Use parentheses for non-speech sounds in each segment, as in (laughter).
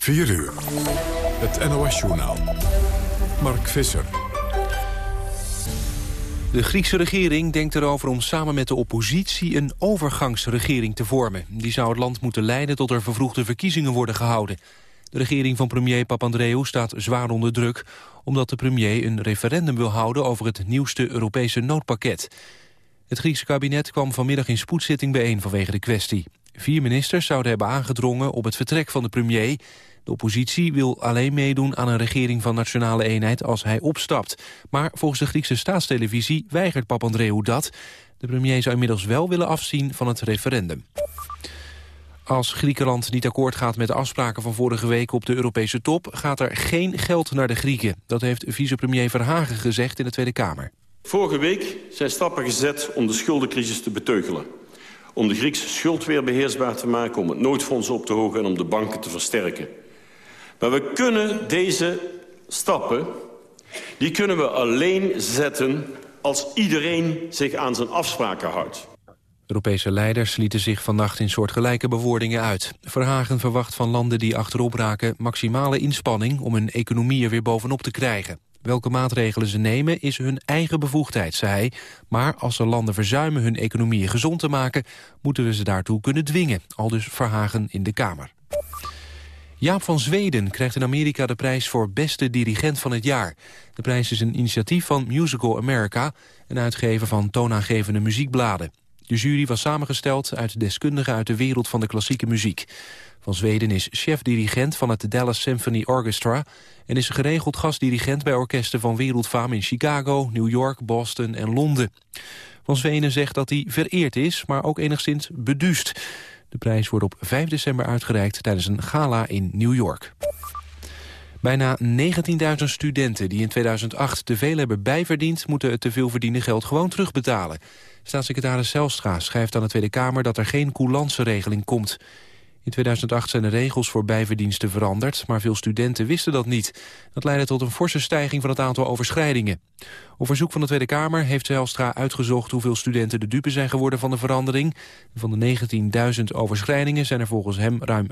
4 uur. Het NOS-journaal. Mark Visser. De Griekse regering denkt erover om samen met de oppositie een overgangsregering te vormen. Die zou het land moeten leiden tot er vervroegde verkiezingen worden gehouden. De regering van premier Papandreou staat zwaar onder druk... omdat de premier een referendum wil houden over het nieuwste Europese noodpakket. Het Griekse kabinet kwam vanmiddag in spoedzitting bijeen vanwege de kwestie. Vier ministers zouden hebben aangedrongen op het vertrek van de premier. De oppositie wil alleen meedoen aan een regering van nationale eenheid als hij opstapt. Maar volgens de Griekse staatstelevisie weigert Papandreou dat. De premier zou inmiddels wel willen afzien van het referendum. Als Griekenland niet akkoord gaat met de afspraken van vorige week op de Europese top... gaat er geen geld naar de Grieken. Dat heeft vicepremier Verhagen gezegd in de Tweede Kamer. Vorige week zijn stappen gezet om de schuldencrisis te beteugelen. Om de Griekse schuld weer beheersbaar te maken, om het noodfonds op te hogen... en om de banken te versterken. Maar we kunnen deze stappen, die kunnen we alleen zetten... als iedereen zich aan zijn afspraken houdt. Europese leiders lieten zich vannacht in soortgelijke bewoordingen uit. Verhagen verwacht van landen die achterop raken maximale inspanning... om hun economie er weer bovenop te krijgen. Welke maatregelen ze nemen is hun eigen bevoegdheid, zei hij. Maar als de landen verzuimen hun economieën gezond te maken... moeten we ze daartoe kunnen dwingen, al dus Verhagen in de Kamer. Jaap van Zweden krijgt in Amerika de prijs voor beste dirigent van het jaar. De prijs is een initiatief van Musical America... een uitgever van toonaangevende muziekbladen. De jury was samengesteld uit deskundigen uit de wereld van de klassieke muziek. Van Zweden is chef-dirigent van het Dallas Symphony Orchestra... en is geregeld gastdirigent bij orkesten van wereldfaam in Chicago, New York, Boston en Londen. Van Zweden zegt dat hij vereerd is, maar ook enigszins beduust. De prijs wordt op 5 december uitgereikt tijdens een gala in New York. Bijna 19.000 studenten die in 2008 te veel hebben bijverdiend... moeten het te veel verdiende geld gewoon terugbetalen. Staatssecretaris Zelstra schrijft aan de Tweede Kamer... dat er geen coulance-regeling komt. In 2008 zijn de regels voor bijverdiensten veranderd... maar veel studenten wisten dat niet. Dat leidde tot een forse stijging van het aantal overschrijdingen. Op verzoek van de Tweede Kamer heeft Zelstra uitgezocht... hoeveel studenten de dupe zijn geworden van de verandering. Van de 19.000 overschrijdingen zijn er volgens hem ruim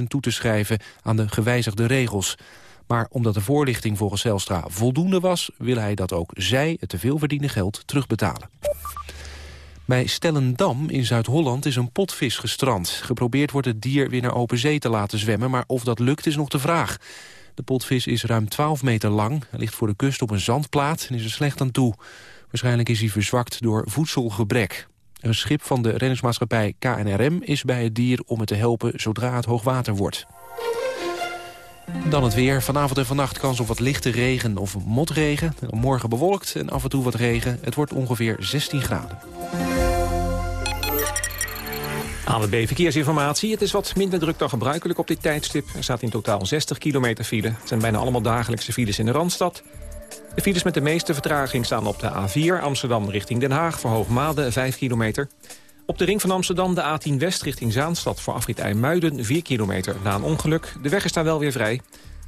5.000 toe te schrijven... aan de gewijzigde regels. Maar omdat de voorlichting volgens Zelstra voldoende was... wil hij dat ook zij het teveel verdiende geld terugbetalen. Bij Stellendam in Zuid-Holland is een potvis gestrand. Geprobeerd wordt het dier weer naar open zee te laten zwemmen... maar of dat lukt is nog de vraag. De potvis is ruim 12 meter lang. Ligt voor de kust op een zandplaat en is er slecht aan toe. Waarschijnlijk is hij verzwakt door voedselgebrek. Een schip van de reddingsmaatschappij KNRM is bij het dier om het te helpen zodra het hoogwater wordt. Dan het weer. Vanavond en vannacht kans op wat lichte regen of motregen. Morgen bewolkt en af en toe wat regen. Het wordt ongeveer 16 graden. ANWB Verkeersinformatie. Het is wat minder druk dan gebruikelijk op dit tijdstip. Er staat in totaal 60 kilometer file. Het zijn bijna allemaal dagelijkse files in de Randstad. De files met de meeste vertraging staan op de A4 Amsterdam richting Den Haag... voor Hoogmade 5 kilometer. Op de ring van Amsterdam de A10 West richting Zaanstad... voor afrit IJmuiden 4 kilometer na een ongeluk. De weg is daar wel weer vrij.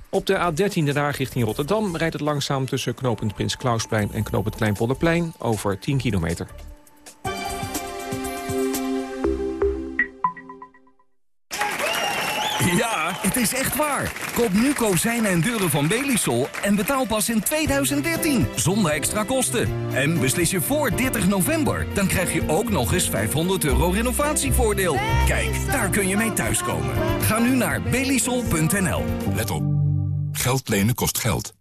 Op de A13 Den Haag richting Rotterdam rijdt het langzaam... tussen knooppunt Prins Klausplein en knooppunt Kleinpolderplein over 10 kilometer. Ja, het is echt waar. Koop nu kozijnen en deuren van Belisol en betaal pas in 2013. Zonder extra kosten. En beslis je voor 30 november. Dan krijg je ook nog eens 500 euro renovatievoordeel. Kijk, daar kun je mee thuiskomen. Ga nu naar belisol.nl. Let op. Geld lenen kost geld.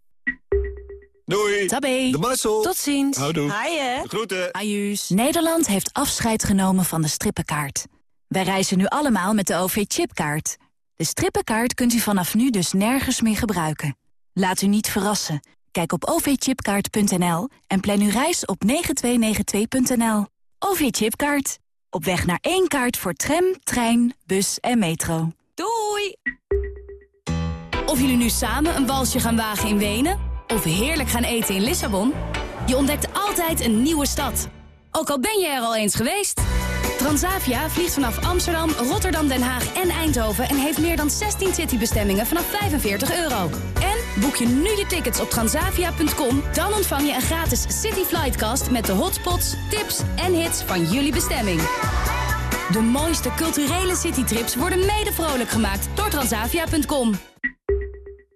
Doei. Tabé. De Marcel. Tot ziens. Houdoe. Haaien. Groeten. Ajuus. Nederland heeft afscheid genomen van de strippenkaart. Wij reizen nu allemaal met de OV-chipkaart. De strippenkaart kunt u vanaf nu dus nergens meer gebruiken. Laat u niet verrassen. Kijk op ovchipkaart.nl en plan uw reis op 9292.nl. OV-chipkaart. Op weg naar één kaart voor tram, trein, bus en metro. Doei! Of jullie nu samen een balsje gaan wagen in Wenen... of heerlijk gaan eten in Lissabon... je ontdekt altijd een nieuwe stad. Ook al ben je er al eens geweest... Transavia vliegt vanaf Amsterdam, Rotterdam, Den Haag en Eindhoven... en heeft meer dan 16 citybestemmingen vanaf 45 euro. En boek je nu je tickets op transavia.com... dan ontvang je een gratis City Flightcast... met de hotspots, tips en hits van jullie bestemming. De mooiste culturele citytrips worden mede vrolijk gemaakt door transavia.com.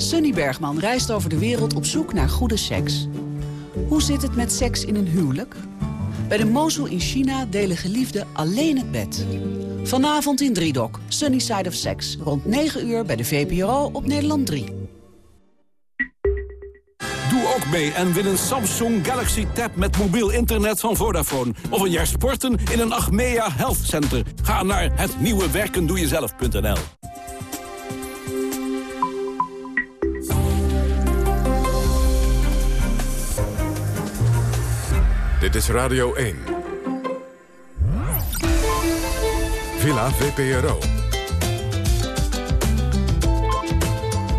Sunny Bergman reist over de wereld op zoek naar goede seks. Hoe zit het met seks in een huwelijk? Bij de Mosul in China delen geliefden alleen het bed. Vanavond in Driedok, Sunny Side of Sex. Rond 9 uur bij de VPRO op Nederland 3. Doe ook mee en win een Samsung Galaxy Tab met mobiel internet van Vodafone. Of een jaar sporten in een Achmea Health Center. Ga naar hetnieuwewerkendoejezelf.nl Dit is Radio 1. Villa VPRO.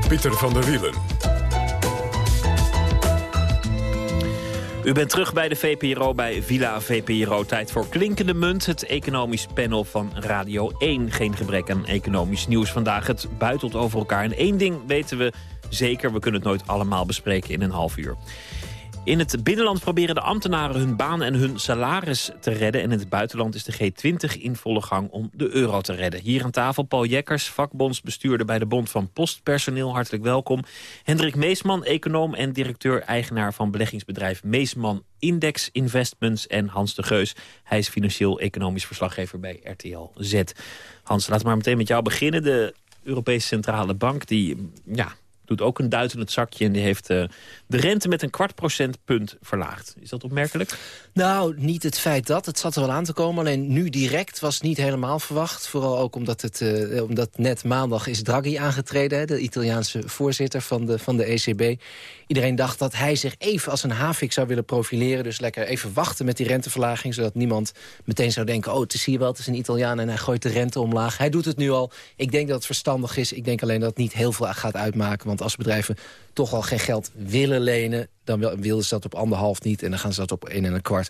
Pieter van der Wielen. U bent terug bij de VPRO bij Villa VPRO. Tijd voor Klinkende Munt, het economisch panel van Radio 1. Geen gebrek aan economisch nieuws vandaag. Het buitelt over elkaar. En één ding weten we zeker, we kunnen het nooit allemaal bespreken in een half uur. In het binnenland proberen de ambtenaren hun baan en hun salaris te redden. En in het buitenland is de G20 in volle gang om de euro te redden. Hier aan tafel Paul Jekkers, vakbondsbestuurder bij de Bond van Postpersoneel. Hartelijk welkom. Hendrik Meesman, econoom en directeur-eigenaar van beleggingsbedrijf Meesman Index Investments. En Hans de Geus, hij is financieel-economisch verslaggever bij RTL Z. Hans, laten we maar meteen met jou beginnen. De Europese Centrale Bank die ja, doet ook een duit in het zakje... en die heeft uh, de rente met een kwart procentpunt verlaagd. Is dat opmerkelijk? Nou, niet het feit dat. Het zat er wel aan te komen. Alleen nu direct was niet helemaal verwacht. Vooral ook omdat, het, uh, omdat net maandag is Draghi aangetreden... de Italiaanse voorzitter van de, van de ECB. Iedereen dacht dat hij zich even als een havik zou willen profileren. Dus lekker even wachten met die renteverlaging... zodat niemand meteen zou denken... oh, het is hier wel, het is een Italiaan en hij gooit de rente omlaag. Hij doet het nu al. Ik denk dat het verstandig is. Ik denk alleen dat het niet heel veel gaat uitmaken. Want als bedrijven toch al geen geld willen lenen... dan willen ze dat op anderhalf niet en dan gaan ze dat op één en een kwart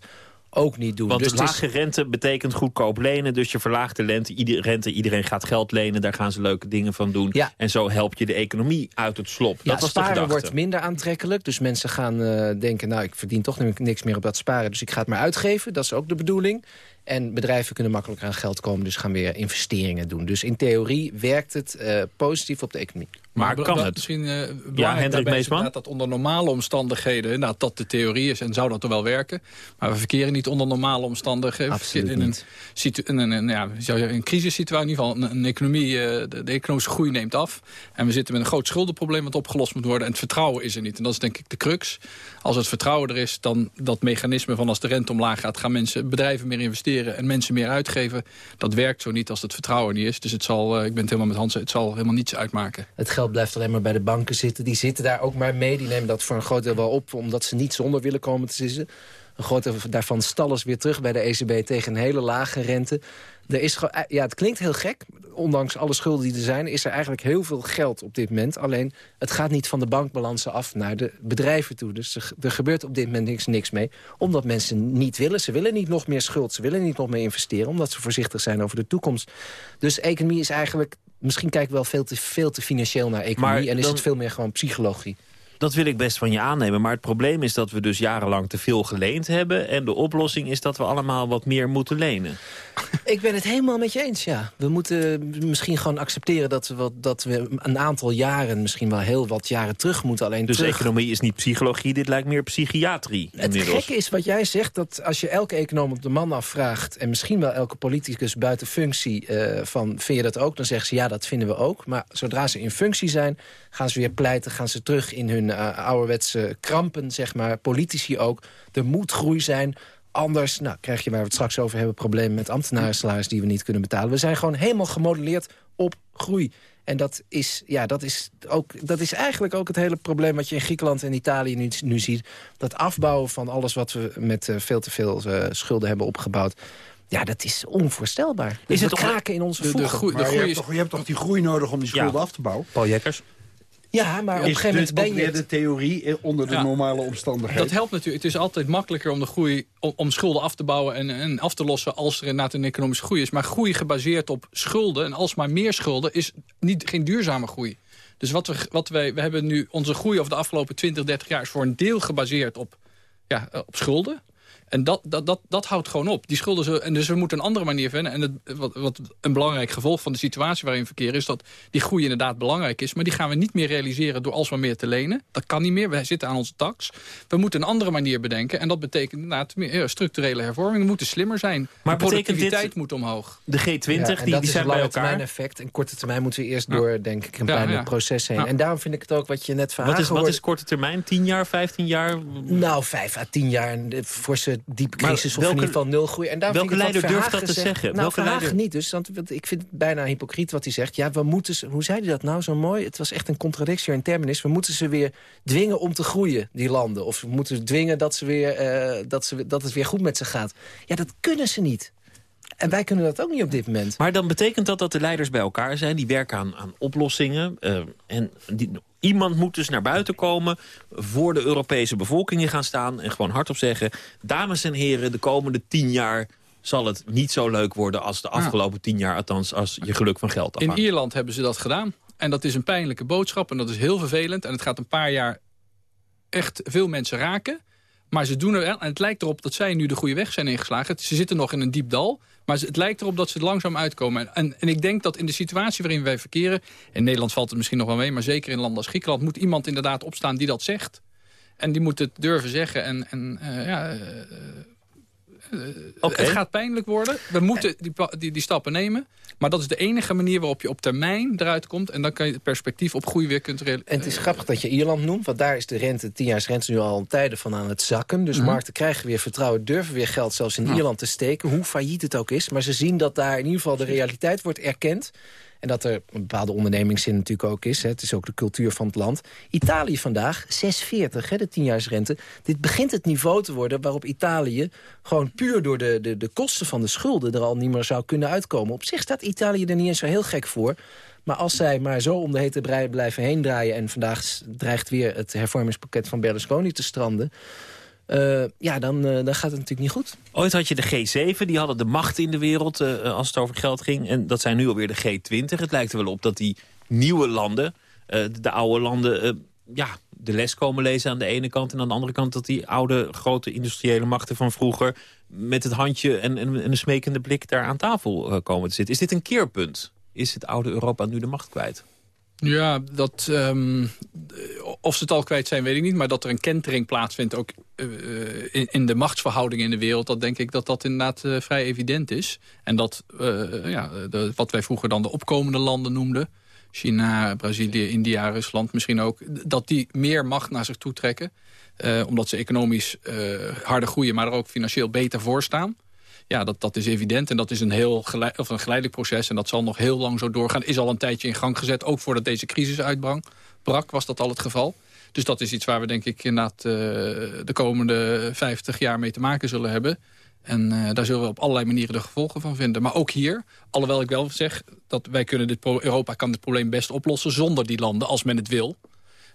ook niet doen. Want dus lage is... rente betekent goedkoop lenen. Dus je verlaagt de rente, ieder, rente, iedereen gaat geld lenen. Daar gaan ze leuke dingen van doen. Ja. En zo help je de economie uit het slop. Ja, dat was sparen wordt minder aantrekkelijk. Dus mensen gaan uh, denken, nou ik verdien toch niks meer op dat sparen. Dus ik ga het maar uitgeven. Dat is ook de bedoeling. En bedrijven kunnen makkelijker aan geld komen, dus gaan weer investeringen doen. Dus in theorie werkt het uh, positief op de economie. Maar, maar kan het? Misschien uh, ja, Hendrik Meesman? dat onder normale omstandigheden, nou, dat de theorie is en zou dat er wel werken. Maar we verkeren niet onder normale omstandigheden. Absoluut in een, niet. In een, ja, een crisissituatie, in ieder geval een, een economie, uh, de, de, economische groei neemt af. En we zitten met een groot schuldenprobleem wat opgelost moet worden. En het vertrouwen is er niet. En dat is denk ik de crux. Als het vertrouwen er is, dan dat mechanisme van als de rente omlaag gaat, gaan mensen, bedrijven meer investeren en mensen meer uitgeven. Dat werkt zo niet als het vertrouwen niet is. Dus het zal, uh, ik ben het helemaal met Hans, het zal helemaal niets uitmaken. Het geld blijft alleen maar bij de banken zitten. Die zitten daar ook maar mee. Die nemen dat voor een groot deel wel op, omdat ze niet zonder willen komen te zitten. Een groot deel daarvan stallen weer terug bij de ECB tegen een hele lage rente. Er is, ja, het klinkt heel gek. Ondanks alle schulden die er zijn, is er eigenlijk heel veel geld op dit moment. Alleen, het gaat niet van de bankbalansen af naar de bedrijven toe. Dus er, er gebeurt op dit moment niks, niks mee. Omdat mensen niet willen. Ze willen niet nog meer schuld. Ze willen niet nog meer investeren. Omdat ze voorzichtig zijn over de toekomst. Dus economie is eigenlijk... Misschien kijken we wel veel te, veel te financieel naar economie. En is dan... het veel meer gewoon psychologie. Dat wil ik best van je aannemen. Maar het probleem is dat we dus jarenlang te veel geleend hebben. En de oplossing is dat we allemaal wat meer moeten lenen. Ik ben het helemaal met je eens, ja. We moeten misschien gewoon accepteren dat we, wat, dat we een aantal jaren... misschien wel heel wat jaren terug moeten. Alleen dus terug... economie is niet psychologie, dit lijkt meer psychiatrie. Het gekke is wat jij zegt, dat als je elke econoom op de man afvraagt... en misschien wel elke politicus buiten functie uh, van... vind je dat ook? Dan zeggen ze ja, dat vinden we ook. Maar zodra ze in functie zijn, gaan ze weer pleiten... gaan ze terug in hun uh, ouderwetse krampen, zeg maar. Politici ook. Er moet groei zijn. Anders nou, krijg je waar we het straks over hebben... problemen met ambtenarensalaris die we niet kunnen betalen. We zijn gewoon helemaal gemodelleerd op groei. En dat is, ja, dat, is ook, dat is eigenlijk ook het hele probleem... wat je in Griekenland en Italië nu, nu ziet. Dat afbouwen van alles wat we met uh, veel te veel uh, schulden hebben opgebouwd... Ja, dat is onvoorstelbaar. Is we het kraken in onze voegen. De, de groei, maar je, hebt toch, je hebt toch die groei nodig om die schulden ja. af te bouwen? Paul Jekkers? Ja, maar op een gegeven moment ben je... weer de theorie eh, onder de Ja. normale omstandigheden? Dat helpt natuurlijk. Het is altijd makkelijker om, de groei, om, om schulden af te bouwen en, en af te lossen als er inderdaad een economische groei is. Maar groei gebaseerd op schulden en alsmaar meer schulden is niet, geen duurzame groei. Dus wat we, wat wij, we hebben nu onze groei over de afgelopen 20, 30 jaar is voor een deel gebaseerd op, ja, op schulden. En dat, dat, dat, dat houdt gewoon op. Die schulden zullen, en dus we moeten een andere manier vinden. En het, wat, wat een belangrijk gevolg van de situatie waarin we verkeren... is dat die groei inderdaad belangrijk is. Maar die gaan we niet meer realiseren door alsmaar meer te lenen. Dat kan niet meer. We zitten aan onze tax. We moeten een andere manier bedenken. En dat betekent inderdaad meer ja, structurele hervormingen. moeten slimmer zijn. Maar de productiviteit dit- moet omhoog. De G20, Ja, en die, dat die is zijn bij lange elkaar. termijn effect. En korte termijn moeten we eerst Ja. door, denk ik, een Ja, proces heen. Ja. En daarom vind ik het ook wat je net verhaal Wat is, wat is korte termijn? 10 jaar, 15 jaar? Nou, vijf à tien jaar een eh, forse diepe crisis of in welke- ieder geval nul groei. En daarom welke leider durft dat te zeggen? Nou, Welke leider- niet dus. Want want ik vind het bijna hypocriet wat hij zegt. Ja, we moeten ze, hoe zei hij dat nou zo mooi? Het was echt een contradictie in terminis. We moeten ze weer dwingen om te groeien, die landen. Of we moeten ze dwingen dat, ze weer, eh, dat, ze, dat het weer goed met ze gaat. Ja, dat kunnen ze niet. En wij kunnen dat ook niet op dit moment. Maar dan betekent dat dat de leiders bij elkaar zijn. Die werken aan, aan oplossingen. eh, en die, iemand moet dus naar buiten komen... voor de Europese bevolkingen gaan staan... en gewoon hardop zeggen... dames en heren, de komende tien jaar zal het niet zo leuk worden... als de afgelopen tien jaar, althans als je geluk van geld In afhangt. Ierland hebben ze dat gedaan. En dat is een pijnlijke boodschap en dat is heel vervelend. En het gaat een paar jaar echt veel mensen raken. Maar ze doen er wel. En het lijkt erop dat zij nu de goede weg zijn ingeslagen. Ze zitten nog in een diep dal. Maar het lijkt erop dat ze er langzaam uitkomen. En, en ik denk dat in de situatie waarin wij verkeren... in Nederland valt het misschien nog wel mee... maar zeker in landen als Griekenland... moet iemand inderdaad opstaan die dat zegt. En die moet het durven zeggen. En, en eh, ja, eh, Oké. het gaat pijnlijk worden. We moeten die, die stappen nemen. Maar dat is de enige manier waarop je op termijn eruit komt. En dan kan je het perspectief op groei weer kunt realiseren. En het is grappig dat je Ierland noemt, want daar is de rente, tienjaarsrente nu al tijden van aan het zakken. Dus Mhm. markten krijgen weer vertrouwen, durven weer geld zelfs in. Ierland te steken, hoe failliet het ook is. Maar ze zien dat daar in ieder geval de realiteit wordt erkend. En dat er een bepaalde ondernemingszin natuurlijk ook is. Hè. Het is ook de cultuur van het land. Italië vandaag, 6,40, hè, de tienjaarsrente. Dit begint het niveau te worden waarop Italië... gewoon puur door de, de, de kosten van de schulden er al niet meer zou kunnen uitkomen. Op zich staat Italië er niet eens zo heel gek voor. Maar als zij maar zo om de hete brei blijven heen draaien... en vandaag dreigt weer het hervormingspakket van Berlusconi te stranden... eh, ja, dan, eh, dan gaat het natuurlijk niet goed. Ooit had je de G7, die hadden de macht in de wereld eh, als het over geld ging. En dat zijn nu alweer de G20. Het lijkt er wel op dat die nieuwe landen, de oude landen... ja, de les komen lezen aan de ene kant. En aan de andere kant dat die oude grote industriële machten van vroeger... met het handje en, en, en een smekende blik daar aan tafel komen te zitten. Is dit een keerpunt? Is het oude Europa nu de macht kwijt? Ja, dat, ehm, of ze het al kwijt zijn, weet ik niet. Maar dat er een kentering plaatsvindt ook eh, in, in de machtsverhoudingen in de wereld... dat denk ik dat dat inderdaad eh, vrij evident is. En dat eh, ja, wat wij vroeger dan de opkomende landen noemden... China, Brazilië, India, Rusland misschien ook... dat die meer macht naar zich toe trekken. eh, omdat ze economisch eh, harder groeien, maar er ook financieel beter voor staan. Ja, dat, dat is evident en dat is een heel gelei- of een geleidelijk proces... en dat zal nog heel lang zo doorgaan. Is al een tijdje in gang gezet, ook voordat deze crisis uitbrak. Brak was dat al het geval. Dus dat is iets waar we denk ik inderdaad eh, de komende 50 jaar mee te maken zullen hebben. En eh, daar zullen we op allerlei manieren de gevolgen van vinden. Maar ook hier, alhoewel ik wel zeg... dat wij kunnen dit Europa kan dit probleem best oplossen zonder die landen, als men het wil.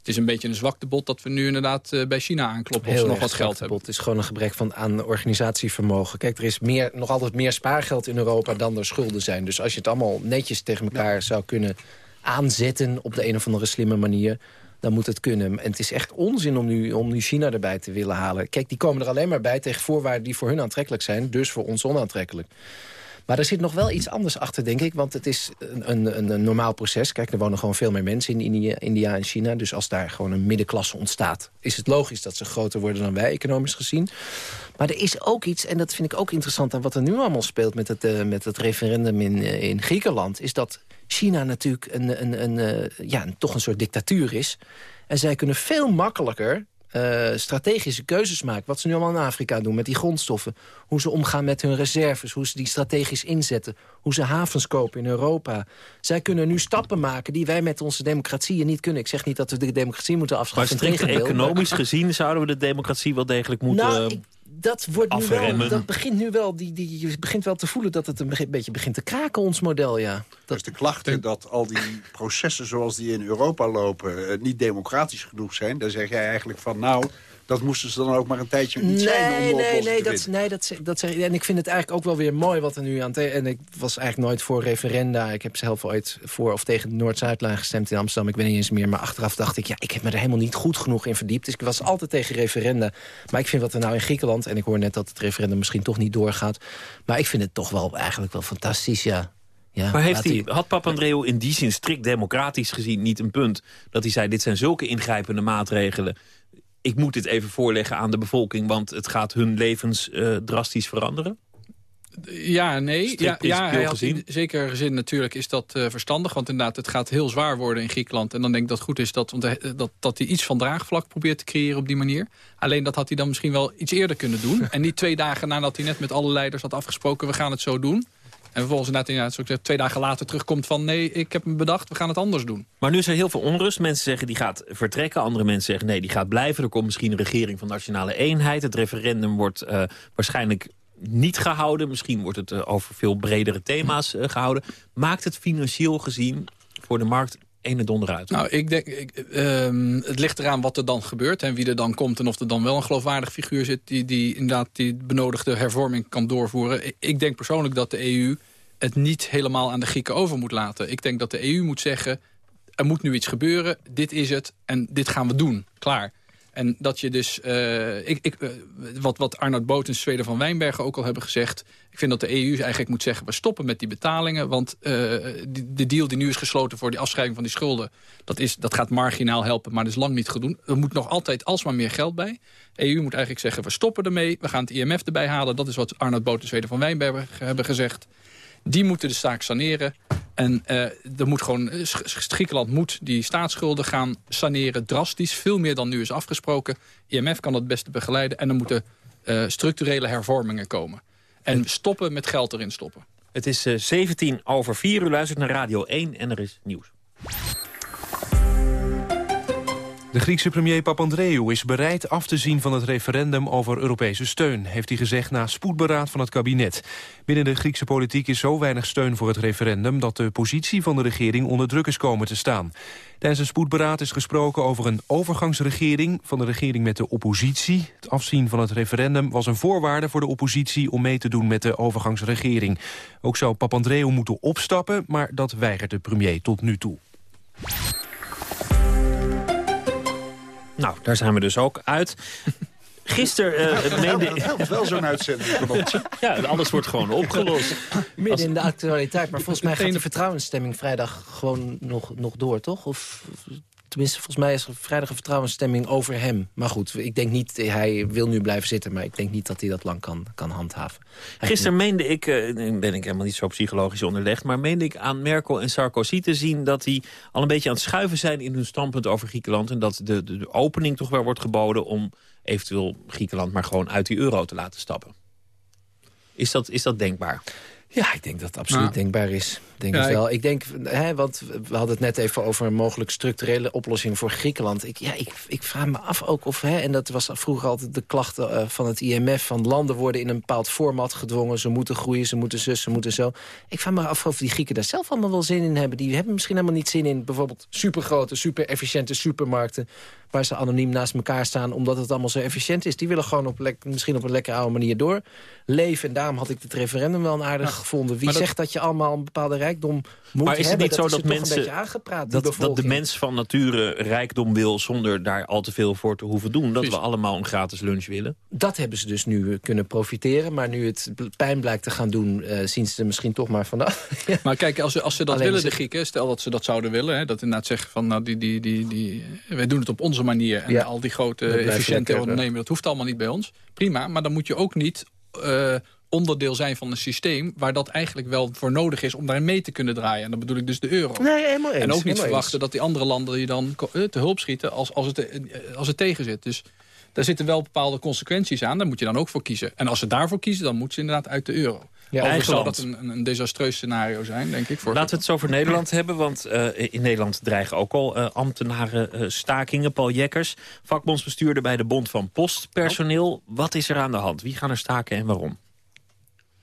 Het is een beetje een zwaktebod dat we nu inderdaad eh, bij China aankloppen... of ze nog wat geld hebben. Het is gewoon een gebrek van, aan organisatievermogen. Kijk, er is meer, nog altijd meer spaargeld in Europa dan er schulden zijn. Dus als je het allemaal netjes tegen elkaar zou kunnen aanzetten... op de een of andere slimme manier, dan moet het kunnen. En het is echt onzin om nu, om nu China erbij te willen halen. Kijk, die komen er alleen maar bij tegen voorwaarden die voor hun aantrekkelijk zijn. Dus voor ons onaantrekkelijk. Maar er zit nog wel iets anders achter, denk ik. Want het is een, een, een normaal proces. Kijk, er wonen gewoon veel meer mensen in India, en China. Dus als daar gewoon een middenklasse ontstaat... is het logisch dat ze groter worden dan wij, economisch gezien. Maar er is ook iets, en dat vind ik ook interessant... aan wat er nu allemaal speelt met het, eh, met het referendum in, eh, in Griekenland... is dat China natuurlijk een, een, een, eh, ja, toch een soort dictatuur is. En zij kunnen veel makkelijker eh, strategische keuzes maken. Wat ze nu allemaal in Afrika doen met die grondstoffen. Hoe ze omgaan met hun reserves. Hoe ze die strategisch inzetten. Hoe ze havens kopen in Europa. Zij kunnen nu stappen maken die wij met onze democratieën niet kunnen. Ik zeg niet dat we de democratie moeten Maar afschaffen. strikt maar- economisch gezien zouden we de democratie wel degelijk moeten... Nou, ik dat, wordt nu wel, dat begint nu wel, die, die, je begint wel te voelen dat het een beetje begint te kraken, ons model, ja. Dat is de klachten dat al die processen zoals die in Europa lopen... eh, niet democratisch genoeg zijn. Daar zeg jij eigenlijk van, nou, dat moesten ze dan ook maar een tijdje niet zijn... om Nee, de nee, oplossing nee, te dat, nee dat, dat zeg ik. En ik vind het eigenlijk ook wel weer mooi wat er nu aan... En ik was eigenlijk nooit voor referenda. Ik heb zelf ooit voor of tegen de Noord-Zuidlijn gestemd in Amsterdam. Ik weet niet eens meer. Maar achteraf dacht ik, ja, ik heb me er helemaal niet goed genoeg in verdiept. Dus ik was altijd tegen referenda. Maar ik vind wat er nou in Griekenland... En ik hoor net dat het referendum misschien toch niet doorgaat. Maar ik vind het toch wel eigenlijk wel fantastisch, ja. ja Maar heeft hij, die- had Papandreou in die zin strikt democratisch gezien niet een punt? Dat hij zei, dit zijn zulke ingrijpende maatregelen. Ik moet dit even voorleggen aan de bevolking... want het gaat hun levens eh, drastisch veranderen? Ja, nee. Ja, ja hij had in zekere zin natuurlijk is dat eh, verstandig. Want inderdaad, het gaat heel zwaar worden in Griekenland. En dan denk ik dat het goed is dat, want, hij- dat, dat hij iets van draagvlak probeert te creëren op die manier. Alleen dat had hij dan misschien wel iets eerder kunnen doen. (laughs) en niet twee dagen nadat hij net met alle leiders had afgesproken... we gaan het zo doen. En vervolgens inderdaad, ik zeg, twee dagen later terugkomt van... nee, ik heb me bedacht, we gaan het anders doen. Maar nu is er heel veel onrust. Mensen zeggen die gaat vertrekken. Andere mensen zeggen nee, die gaat blijven. Er komt misschien een regering van nationale eenheid. Het referendum wordt eh, waarschijnlijk niet gehouden. Misschien wordt het eh, over veel bredere thema's eh, gehouden. Maakt het financieel gezien voor de markt ene donder uit? Nou, ik denk, ik, ehm, het ligt eraan wat er dan gebeurt en wie er dan komt... en of er dan wel een geloofwaardig figuur zit... die, die inderdaad die benodigde hervorming kan doorvoeren. Ik, ik denk persoonlijk dat de EU het niet helemaal aan de Grieken over moet laten. Ik denk dat de EU moet zeggen, er moet nu iets gebeuren, dit is het... en dit gaan we doen, klaar. En dat je dus, eh, ik, ik, eh, wat, wat Arnoud Boot en Zweden van Wijnbergen ook al hebben gezegd... ik vind dat de EU eigenlijk moet zeggen, we stoppen met die betalingen... want eh, de deal die nu is gesloten voor die afschrijving van die schulden... Dat, is, dat gaat marginaal helpen, maar dat is lang niet genoeg. Er moet nog altijd alsmaar meer geld bij. De EU moet eigenlijk zeggen, we stoppen ermee. We gaan het IMF erbij halen. Dat is wat Arnoud Boot en Zweden van Wijnbergen hebben gezegd. Die moeten de zaak saneren. En eh, er moet gewoon, eh, Griekenland moet die staatsschulden gaan saneren drastisch. Veel meer dan nu is afgesproken. IMF kan dat het beste begeleiden. En er moeten eh, structurele hervormingen komen. En stoppen met geld erin stoppen. Het is eh, 17 over 4 uur. Luistert naar Radio 1 en er is nieuws. De Griekse premier Papandreou is bereid af te zien van het referendum over Europese steun, heeft hij gezegd na spoedberaad van het kabinet. Binnen de Griekse politiek is zo weinig steun voor het referendum dat de positie van de regering onder druk is komen te staan. Tijdens een spoedberaad is gesproken over een overgangsregering van de regering met de oppositie. Het afzien van het referendum was een voorwaarde voor de oppositie om mee te doen met de overgangsregering. Ook zou Papandreou moeten opstappen, maar dat weigert de premier tot nu toe. Nou, daar zijn we dus ook uit. (laughs) Gisteren eh, meende... Helpt wel zo'n uitzending (laughs) van ons. Ja, alles wordt gewoon opgelost. Midden in de actualiteit, maar volgens mij gaat de vertrouwensstemming vrijdag gewoon nog, nog door, toch? Of tenminste, volgens mij is er vrijdag een vertrouwensstemming over hem. Maar goed, ik denk niet, hij wil nu blijven zitten, maar ik denk niet dat hij dat lang kan, kan handhaven. Hij- Gisteren meende ik, eh, nu ben ik helemaal niet zo psychologisch onderlegd... maar meende ik aan Merkel en Sarkozy te zien... dat die al een beetje aan het schuiven zijn in hun standpunt over Griekenland... en dat de, de, de opening toch wel wordt geboden om eventueel Griekenland... maar gewoon uit die euro te laten stappen. Is dat, is dat denkbaar? Ja, ik denk dat het absoluut Nou, denkbaar is. Ik Denk ja, wel. ik- denk, hè, want we hadden het net even over een mogelijk structurele oplossing voor Griekenland. Ik, ja, ik, ik vraag me af ook of, hè, en dat was vroeger altijd de klachten eh, van het IMF, van landen worden in een bepaald format gedwongen. Ze moeten groeien, ze moeten zus, ze moeten zo. Ik vraag me af of die Grieken daar zelf allemaal wel zin in hebben. Die hebben misschien helemaal niet zin in bijvoorbeeld supergrote, super efficiënte supermarkten waar ze anoniem naast elkaar staan, omdat het allemaal zo efficiënt is. Die willen gewoon op misschien op een lekkere oude manier door leven. En daarom had ik het referendum wel een aardig gevonden. Wie dat- zegt dat je allemaal een bepaalde rijkdom moet maar is het hebben? niet zo is dat toch mensen... een beetje aangepraat, dat, dat de mens van nature rijkdom wil... zonder daar al te veel voor te hoeven doen? Dat Precies. we allemaal een gratis lunch willen? Dat hebben ze dus nu eh, kunnen profiteren. Maar nu het pijn blijkt te gaan doen, eh, zien ze er misschien toch maar vanaf. (laughs) Ja. Maar kijk, als ze, als ze dat Alleen willen, ze- de Grieken... stel dat ze dat zouden willen, hè, dat inderdaad zeggen van... nou, die, die, die, die, wij doen het op onze manier. En Ja. al die grote efficiënte ondernemen, dat hoeft allemaal niet bij ons. Prima, maar dan moet je ook niet... eh, onderdeel zijn van een systeem... waar dat eigenlijk wel voor nodig is om daarin mee te kunnen draaien. En dan bedoel ik dus de euro. Nee, helemaal eens. en ook niet verwachten eens. dat die andere landen je dan eh, te hulp schieten als, als, het, eh, als het tegen zit. Dus daar zitten wel bepaalde consequenties aan. Daar moet je dan ook voor kiezen. En als ze daarvoor kiezen, dan moeten ze inderdaad uit de euro. Ja, Eigen zou land. dat een, een desastreus scenario zijn, denk ik. Voor Laten we het zo over Nederland hebben, want eh, in Nederland dreigen ook al uh, ambtenaren uh, stakingen. Paul Jekkers, vakbondsbestuurder bij de Bond van Postpersoneel. Wat is er aan de hand? Wie gaan er staken en waarom?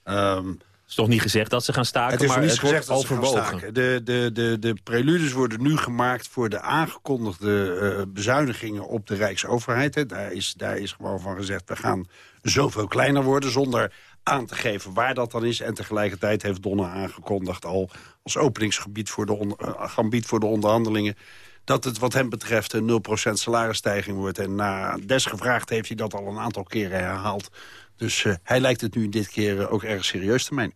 Um, het is toch niet gezegd dat ze gaan staken, het is maar niet het gezegd wordt overwogen. De, de, de, de preludes worden nu gemaakt voor de aangekondigde uh, bezuinigingen op de Rijksoverheid. Hè. Daar, is, daar is gewoon van gezegd, we gaan zoveel kleiner worden... zonder aan te geven waar dat dan is. En tegelijkertijd heeft Donner aangekondigd al als openingsgebied voor de, on, uh, gebied voor de onderhandelingen dat het wat hem betreft een 0% salarisstijging wordt. En na desgevraagd heeft hij dat al een aantal keren herhaald. Dus uh, hij lijkt het nu dit keer uh, ook erg serieus te menen.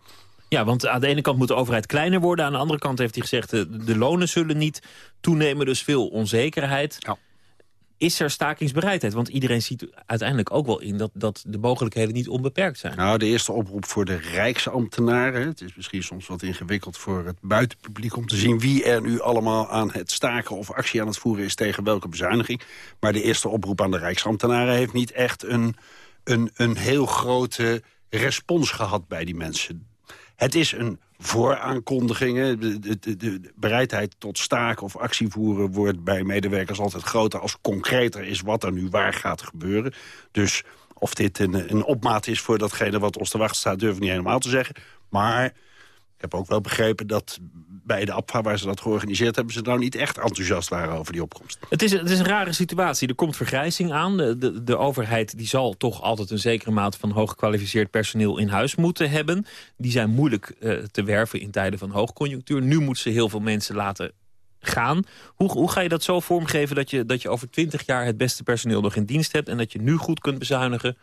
Ja, want aan de ene kant moet de overheid kleiner worden. Aan de andere kant heeft hij gezegd, de, de lonen zullen niet toenemen. Dus veel onzekerheid. Ja. Is er stakingsbereidheid? Want iedereen ziet uiteindelijk ook wel in dat, dat de mogelijkheden niet onbeperkt zijn. Nou, de eerste oproep voor de rijksambtenaren. Het is misschien soms wat ingewikkeld voor het buitenpubliek... om te zien wie er nu allemaal aan het staken of actie aan het voeren is... tegen welke bezuiniging. Maar de eerste oproep aan de rijksambtenaren heeft niet echt een, een, een heel grote respons gehad bij die mensen. Het is een vooraankondiging. De, de, de, bereidheid tot staken of actie voeren wordt bij medewerkers altijd groter... als concreter is wat er nu waar gaat gebeuren. Dus of dit een, een opmaat is voor datgene wat ons te wachten staat... durf ik niet helemaal te zeggen. Maar ik heb ook wel begrepen dat bij de APVA waar ze dat georganiseerd hebben... ze nou niet echt enthousiast waren over die opkomst. Het is, het is een rare situatie. Er komt vergrijzing aan. De, de, overheid die zal toch altijd een zekere mate van hooggekwalificeerd personeel in huis moeten hebben. Die zijn moeilijk uh, te werven in tijden van hoogconjunctuur. Nu moet ze heel veel mensen laten gaan. Hoe, hoe ga je dat zo vormgeven dat je, dat je over twintig jaar het beste personeel nog in dienst hebt... en dat je nu goed kunt bezuinigen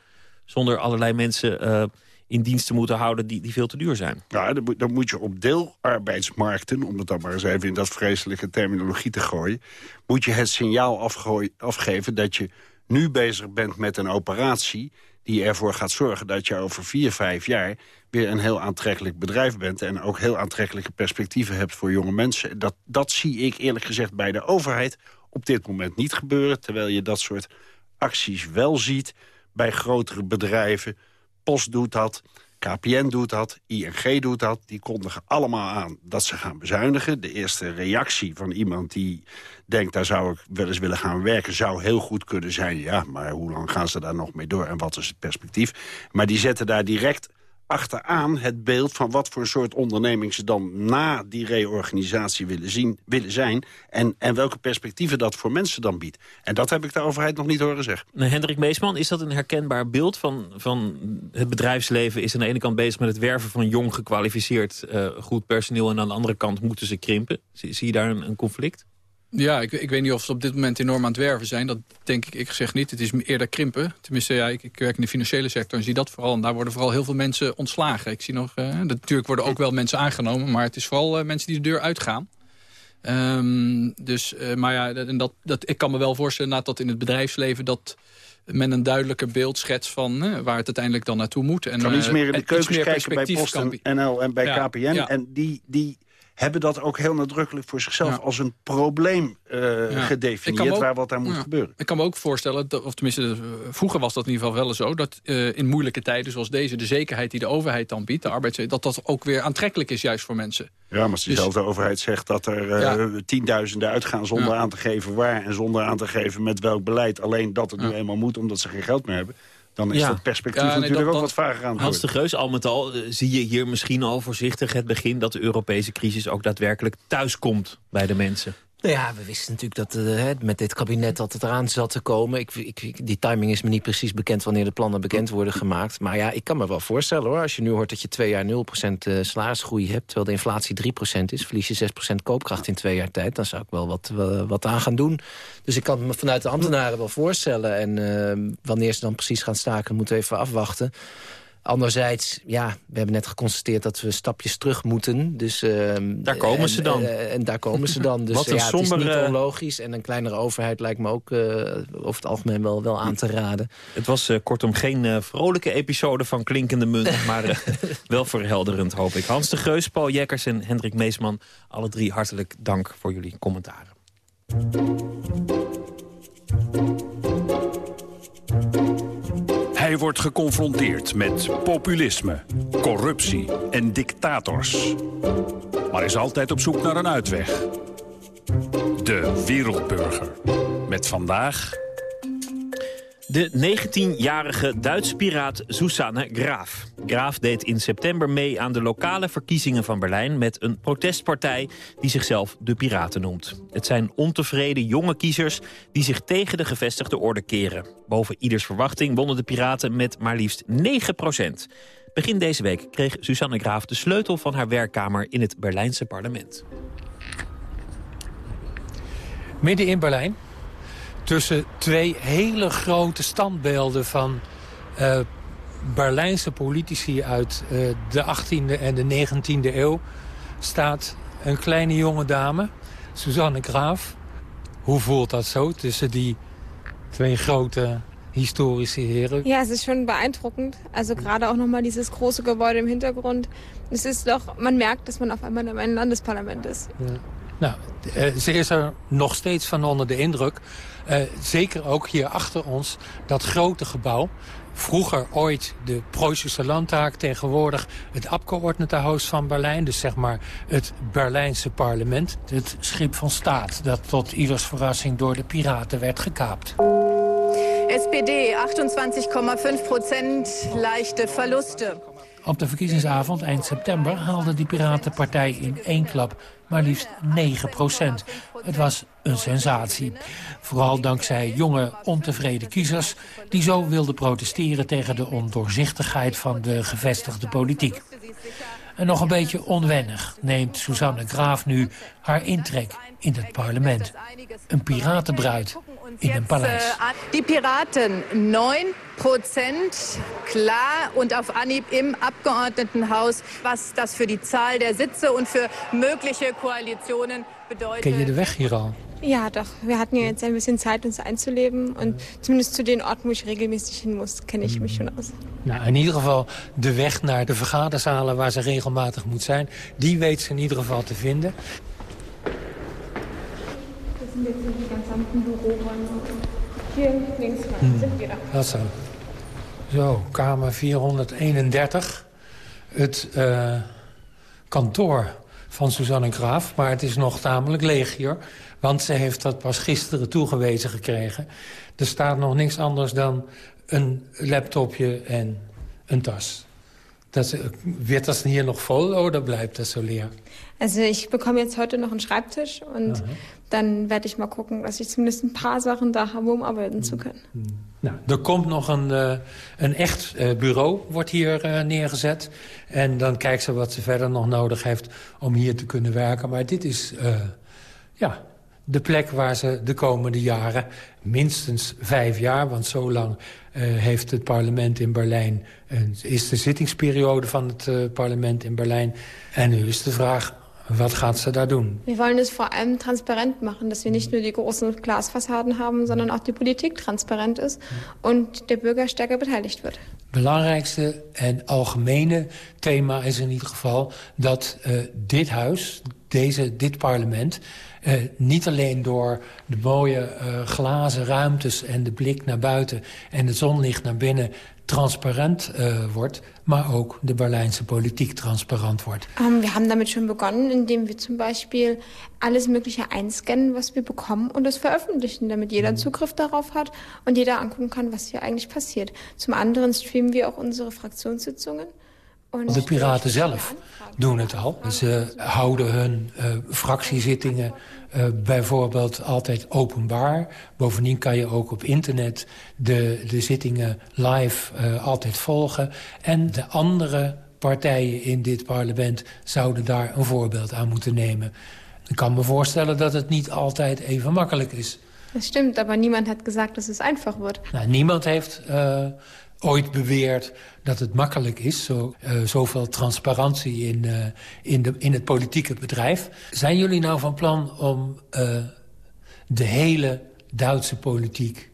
zonder allerlei mensen... Uh, in dienst te moeten houden die, die veel te duur zijn. Ja, dan moet, je op deelarbeidsmarkten... om het dan maar eens even in dat vreselijke terminologie te gooien... moet je het signaal afgeven dat je nu bezig bent met een operatie... die ervoor gaat zorgen dat je over vier, vijf jaar... weer een heel aantrekkelijk bedrijf bent... en ook heel aantrekkelijke perspectieven hebt voor jonge mensen. Dat, dat zie ik eerlijk gezegd bij de overheid op dit moment niet gebeuren... terwijl je dat soort acties wel ziet bij grotere bedrijven... Post doet dat, KPN doet dat, ING doet dat. Die kondigen allemaal aan dat ze gaan bezuinigen. De eerste reactie van iemand die denkt... daar zou ik wel eens willen gaan werken, zou heel goed kunnen zijn. Ja, maar hoe lang gaan ze daar nog mee door en wat is het perspectief? Maar die zetten daar direct achteraan het beeld van wat voor soort onderneming ze dan na die reorganisatie willen, zien, willen zijn. En, en welke perspectieven dat voor mensen dan biedt. En dat heb ik de overheid nog niet horen zeggen. Hendrik Meesman, is dat een herkenbaar beeld van, van het bedrijfsleven? Is aan de ene kant bezig met het werven van jong gekwalificeerd uh, goed personeel... en aan de andere kant moeten ze krimpen? Zie, zie je daar een, een conflict? Ja, ik, ik, weet niet of ze op dit moment enorm aan het werven zijn. Dat denk ik, ik zeg niet. Het is eerder krimpen. Tenminste, ja, ik, ik, werk in de financiële sector en zie dat vooral. En daar worden vooral heel veel mensen ontslagen. Ik zie nog, uh, natuurlijk worden ook wel mensen aangenomen... maar het is vooral uh, mensen die de deur uitgaan. Um, dus, uh, maar ja, en dat, dat, ik kan me wel voorstellen dat in het bedrijfsleven... dat men een duidelijker beeld schetst van waar het uiteindelijk dan naartoe moet. En, kan iets meer in de keukens kijken bij Posten NL en bij ja, KPN. Ja. En die... die hebben dat ook heel nadrukkelijk voor zichzelf ja. als een probleem uh, ja. gedefinieerd ook, waar wat daar moet ja. gebeuren. Ik kan me ook voorstellen, dat, of tenminste uh, vroeger was dat in ieder geval wel zo, dat uh, in moeilijke tijden zoals deze de zekerheid die de overheid dan biedt, de arbeids, dat dat ook weer aantrekkelijk is juist voor mensen. Ja, maar als diezelfde dus, overheid zegt dat er tienduizenden uitgaan zonder aan te geven waar en zonder aan te geven met welk beleid, alleen dat het nu eenmaal moet omdat ze geen geld meer hebben, dan is ja. dat perspectief ja, nee, natuurlijk dat, ook wat vager aan Hans de Geus, al met al, uh, zie je hier misschien al voorzichtig het begin... dat de Europese crisis ook daadwerkelijk thuiskomt bij de mensen? Nou ja, we wisten natuurlijk dat uh, met dit kabinet dat het eraan zat te komen. Ik, ik, die timing is me niet precies bekend wanneer de plannen bekend worden gemaakt. Maar ja, ik kan me wel voorstellen hoor. Als je nu hoort dat je twee jaar 0% uh, salarisgroei hebt... terwijl de inflatie 3% is, verlies je 6% koopkracht in twee jaar tijd... dan zou ik wel wat, uh, wat aan gaan doen. Dus ik kan me vanuit de ambtenaren wel voorstellen. En wanneer ze dan precies gaan staken, moeten we even afwachten. Anderzijds, ja, we hebben net geconstateerd dat we stapjes terug moeten. Dus, uh, daar komen en, ze dan. Uh, en daar komen ze dan. (laughs) Dus Wat een ja, somber, het is niet onlogisch. En een kleinere overheid lijkt me ook uh, over het algemeen wel, wel aan te raden. Het was uh, kortom geen vrolijke episode van Klinkende Munt. (laughs) maar wel verhelderend, hoop ik. Hans de Geus, Paul Jekkers en Hendrik Meesman. Alle drie hartelijk dank voor jullie commentaren. Hij wordt geconfronteerd met populisme, corruptie en dictators. Maar is altijd op zoek naar een uitweg. De Wereldburger. Met vandaag... De 19-jarige Duitse piraat Susanne Graaf. Graaf deed in september mee aan de lokale verkiezingen van Berlijn... met een protestpartij die zichzelf de Piraten noemt. Het zijn ontevreden jonge kiezers die zich tegen de gevestigde orde keren. Boven ieders verwachting wonnen de Piraten met maar liefst 9 procent. Begin deze week kreeg Susanne Graaf de sleutel van haar werkkamer... in het Berlijnse parlement. Midden in Berlijn tussen twee hele grote standbeelden van uh, Berlijnse politici uit uh, de 18e en de 19e eeuw staat een kleine jonge dame, Susanne Graaf. Hoe voelt dat zo tussen die twee grote historische heren? Ja, es ist schon beeindruckend. Also gerade auch nochmal dieses große Gebäude im Hintergrund. Es ist doch, man merkt, dass man auf einmal in einem Landesparlament ist. Ja. Nou, uh, ze is er nog steeds van onder de indruk. Uh, zeker ook hier achter ons, dat grote gebouw. Vroeger ooit de Preußische Landtag, tegenwoordig het Abgeordnetenhuis van Berlijn. Dus zeg maar het Berlijnse parlement. Het schip van staat dat tot ieders verrassing door de piraten werd gekaapt. SPD 28,5 procent, leichte verlusten. Op de verkiezingsavond eind september haalde die Piratenpartij in één klap maar liefst 9 procent. Het was een sensatie. Vooral dankzij jonge, ontevreden kiezers... die zo wilden protesteren tegen de ondoorzichtigheid van de gevestigde politiek. En nog een beetje onwennig neemt Suzanne Graaf nu haar intrek in het parlement. Een piratenbruid in een paleis. Äh, die Piraten, 9 Prozent, klar und auf Anhieb im Abgeordnetenhaus, was das für die Zahl der Sitze und für mögliche Koalitionen bedeutet. Ken je de weg hier al? Ja, doch. Wir hatten ja jetzt ein bisschen Zeit, uns einzuleben. Und zumindest zu den Orten, wo ich regelmäßig hin muss, kenne ich mich schon aus. Nou, in ieder geval de weg naar de vergaderzalen waar ze regelmatig moet zijn... die weet ze in ieder geval te vinden. Das sind jetzt die Büroräume. Hier links rein sind wir da. Dat zo. Zo, kamer 431. Het uh, kantoor van Suzanne Graaf. Maar het is nog tamelijk leeg hier. Want ze heeft dat pas gisteren toegewezen gekregen. Er staat nog niks anders dan een laptopje en een tas. Das, wird das hier noch voll oder bleibt das so leer? Also ich bekomme jetzt heute noch einen Schreibtisch und Aha. dann werde ich mal gucken, dass ich zumindest ein paar Sachen da habe, um arbeiten zu können. Nou, er komt nog een, een echt uh, bureau, wordt hier uh, neergezet. En dan kijkt ze wat ze verder nog nodig heeft om hier te kunnen werken. Maar dit is ja, de plek waar ze de komende jaren, minstens vijf jaar... want zo lang heeft het parlement in Berlijn... is de zittingsperiode van het parlement in Berlijn. En nu is de vraag, wat gaat ze daar doen? Wir wollen es vor allem transparent machen, dass wir nicht nur die großen Glasfassaden haben, sondern auch die Politik transparent ist und der Bürger stärker beteiligt wird. belangrijkste en algemene thema is in ieder geval dat uh, dit huis, deze, dit parlement... Uh, niet alleen door de mooie uh, glazen ruimtes en de blik naar buiten... en het zonlicht naar binnen transparant wordt... maar ook de Berlijnse politiek transparant wordt. Um, wir haben damit schon begonnen, indem wir zum Beispiel alles Mögliche einscannen, was wir bekommen und das veröffentlichen, damit jeder Zugriff darauf hat und jeder angucken kann, was hier eigentlich passiert. Zum anderen streamen wir auch unsere Fraktionssitzungen. De piraten zelf doen het al. Ze houden hun uh, fractiezittingen uh, bijvoorbeeld altijd openbaar. Bovendien kan je ook op internet de, de zittingen live uh, altijd volgen. En de andere partijen in dit parlement zouden daar een voorbeeld aan moeten nemen. Ik kan me voorstellen dat het niet altijd even makkelijk is. Dat stimmt, aber niemand hat gesagt, dass es einfach wird. Nou, niemand heeft ooit beweerd dat het makkelijk is. Zo, uh, zoveel transparantie in, uh, in, de, in het politieke bedrijf. Zijn jullie nou van plan om uh, de hele Duitse politiek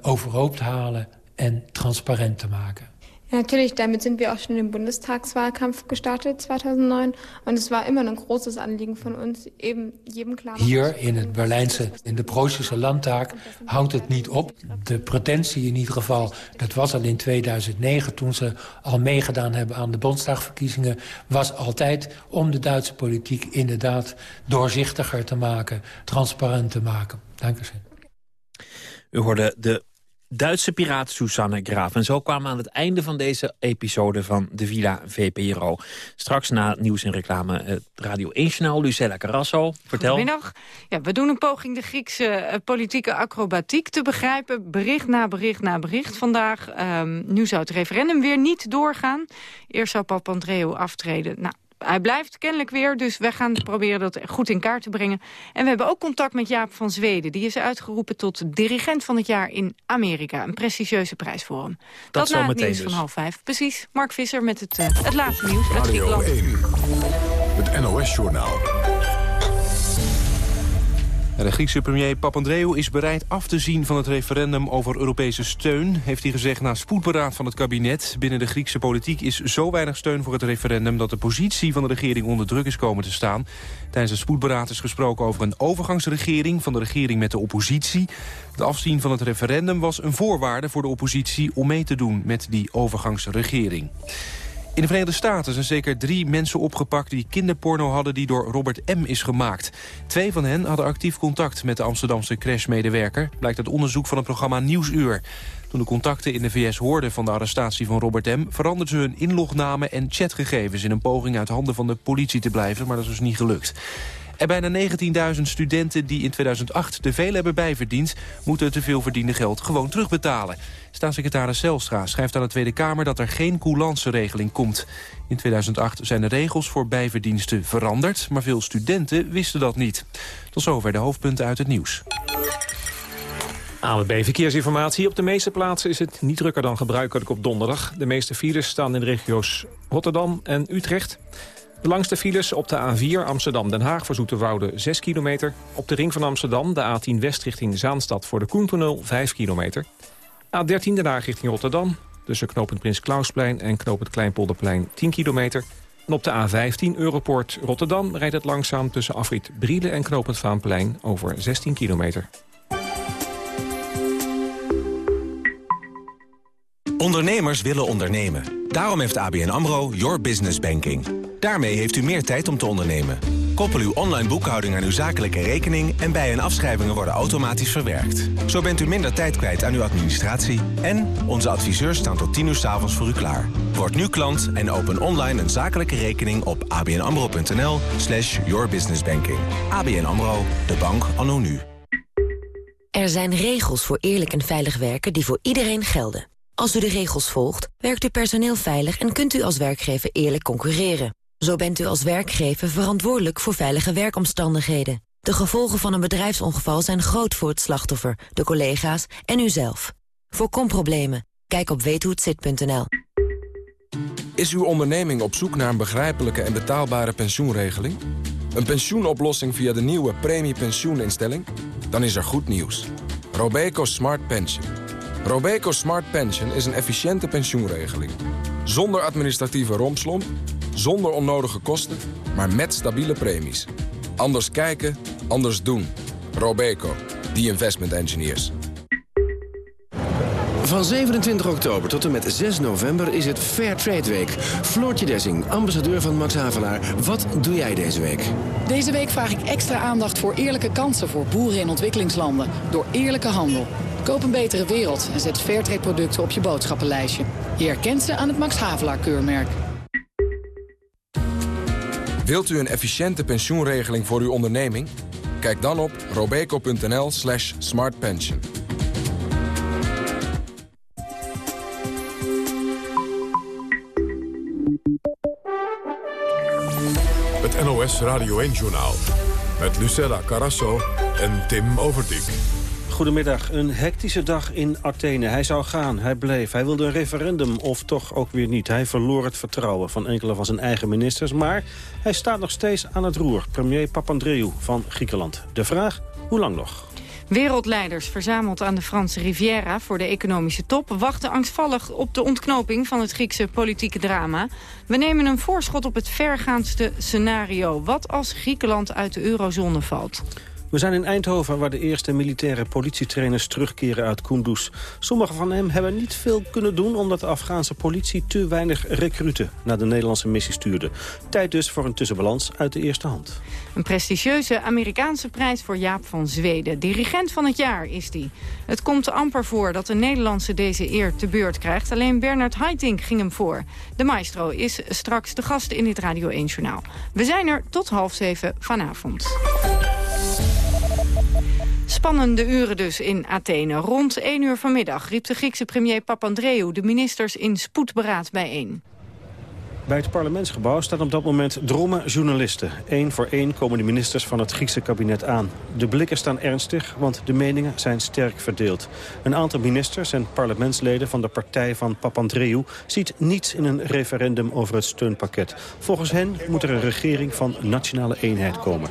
overhoop te halen en transparant te maken? Natürlich, damit sind wir auch schon im Bundestagswahlkampf gestartet 2009. Und es war immer ein großes Anliegen von uns, eben jedem klar Hier in het Berlijnse, in de Proostische Landtag, houdt het niet op. De pretentie in ieder geval, dat was al in 2009... toen ze al meegedaan hebben aan de Bondsdagverkiezingen... was altijd om de Duitse politiek inderdaad doorzichtiger te maken... transparant te maken. Dank u zeer. U hoorde de Duitse piraat Susanne Graaf. En zo kwamen we aan het einde van deze episode van de Villa VPRO. Straks na nieuws en reclame het Radio 1-journaal. Lucella Carrasso, vertel. Goedemiddag. Ja, we doen een poging de Griekse uh, politieke acrobatiek te begrijpen. Bericht na bericht na bericht vandaag. Um, nu zou het referendum weer niet doorgaan. Eerst zou Papandreou aftreden. Nou, hij blijft kennelijk weer, dus we gaan proberen dat goed in kaart te brengen. En we hebben ook contact met Jaap van Zweden. Die is uitgeroepen tot dirigent van het jaar in Amerika. Een prestigieuze prijs voor hem. Dat, dat na het nieuws dus. van half vijf. Precies, Mark Visser met het, uh, het laatste nieuws. Radio 1, het NOS-journaal. De Griekse premier Papandreou is bereid af te zien van het referendum over Europese steun, heeft hij gezegd na spoedberaad van het kabinet. Binnen de Griekse politiek is zo weinig steun voor het referendum dat de positie van de regering onder druk is komen te staan. Tijdens het spoedberaad is gesproken over een overgangsregering van de regering met de oppositie. Het afzien van het referendum was een voorwaarde voor de oppositie om mee te doen met die overgangsregering. In de Verenigde Staten zijn zeker drie mensen opgepakt... die kinderporno hadden die door Robert M. is gemaakt. Twee van hen hadden actief contact met de Amsterdamse crashmedewerker... blijkt uit onderzoek van het programma Nieuwsuur. Toen de contacten in de VS hoorden van de arrestatie van Robert M... veranderden ze hun inlognamen en chatgegevens... in een poging uit handen van de politie te blijven, maar dat is dus niet gelukt. En bijna 19.000 studenten die in 2008 te veel hebben bijverdiend... moeten te veel verdiende geld gewoon terugbetalen. Staatssecretaris Zelstra schrijft aan de Tweede Kamer dat er geen coulance-regeling komt. In 2008 zijn de regels voor bijverdiensten veranderd... maar veel studenten wisten dat niet. Tot zover de hoofdpunten uit het nieuws. ANWB Verkeersinformatie. Op de meeste plaatsen is het niet drukker dan gebruikelijk op donderdag. De meeste files staan in de regio's Rotterdam en Utrecht. De langste files op de A4 Amsterdam-Den Haag voor Zoeterwoude 6 kilometer. Op de ring van Amsterdam de A10 West richting Zaanstad voor de Koentunnel 5 kilometer. A13 Den Haag richting Rotterdam. Tussen knooppunt Prins Klausplein en knooppunt Kleinpolderplein 10 kilometer. En op de A15 Europort Rotterdam rijdt het langzaam tussen afrit Brielen en knooppunt Vaanplein over 16 kilometer. Ondernemers willen ondernemen. Daarom heeft ABN AMRO Your Business Banking. Daarmee heeft u meer tijd om te ondernemen. Koppel uw online boekhouding aan uw zakelijke rekening... en bij- en afschrijvingen worden automatisch verwerkt. Zo bent u minder tijd kwijt aan uw administratie. En onze adviseurs staan tot 10 uur s avonds voor u klaar. Word nu klant en open online een zakelijke rekening op abnamro.nl slash yourbusinessbanking. ABN AMRO, de bank anno nu. Er zijn regels voor eerlijk en veilig werken die voor iedereen gelden. Als u de regels volgt, werkt uw personeel veilig en kunt u als werkgever eerlijk concurreren. Zo bent u als werkgever verantwoordelijk voor veilige werkomstandigheden. De gevolgen van een bedrijfsongeval zijn groot voor het slachtoffer, de collega's en uzelf. Voorkom problemen. Kijk op weethohetzit.nl. Is uw onderneming op zoek naar een begrijpelijke en betaalbare pensioenregeling? Een pensioenoplossing via de nieuwe premiepensioeninstelling? Dan is er goed nieuws. Robeco Smart Pension. Robeco Smart Pension is een efficiënte pensioenregeling. Zonder administratieve rompslomp, zonder onnodige kosten, maar met stabiele premies. Anders kijken, anders doen. Robeco, the investment engineers. Van 27 oktober tot en met 6 november is het Fair Trade Week. Floortje Dessing, ambassadeur van Max Havelaar. Wat doe jij deze week? Deze week vraag ik extra aandacht voor eerlijke kansen voor boeren in ontwikkelingslanden. Door eerlijke handel. Koop een betere wereld en zet Fairtrade producten op je boodschappenlijstje. Je herkent ze aan het Max Havelaar keurmerk. Wilt u een efficiënte pensioenregeling voor uw onderneming? Kijk dan op robeco.nl slash smartpension. Het NOS Radio 1-journaal met Lucella Carasso en Tim Overdijk. Goedemiddag. Een hectische dag in Athene. Hij zou gaan, hij bleef. Hij wilde een referendum, of toch ook weer niet. Hij verloor het vertrouwen van enkele van zijn eigen ministers. Maar hij staat nog steeds aan het roer. Premier Papandreou van Griekenland. De vraag, hoe lang nog? Wereldleiders verzameld aan de Franse Riviera voor de economische top... wachten angstvallig op de ontknoping van het Griekse politieke drama. We nemen een voorschot op het vergaandste scenario. Wat als Griekenland uit de eurozone valt? We zijn in Eindhoven waar de eerste militaire politietrainers terugkeren uit Kunduz. Sommigen van hem hebben niet veel kunnen doen omdat de Afghaanse politie te weinig recruten naar de Nederlandse missie stuurde. Tijd dus voor een tussenbalans uit de eerste hand. Een prestigieuze Amerikaanse prijs voor Jaap van Zweden. Dirigent van het jaar is die. Het komt amper voor dat de Nederlandse deze eer te beurt krijgt. Alleen Bernard Haitink ging hem voor. De maestro is straks de gast in dit Radio 1 Journaal. We zijn er tot half zeven vanavond. Spannende uren dus in Athene. Rond 1 uur vanmiddag riep de Griekse premier Papandreou... de ministers in spoedberaad bijeen. Bij het parlementsgebouw staan op dat moment drommen journalisten. Eén voor één komen de ministers van het Griekse kabinet aan. De blikken staan ernstig, want de meningen zijn sterk verdeeld. Een aantal ministers en parlementsleden van de partij van Papandreou... ziet niets in een referendum over het steunpakket. Volgens hen moet er een regering van nationale eenheid komen.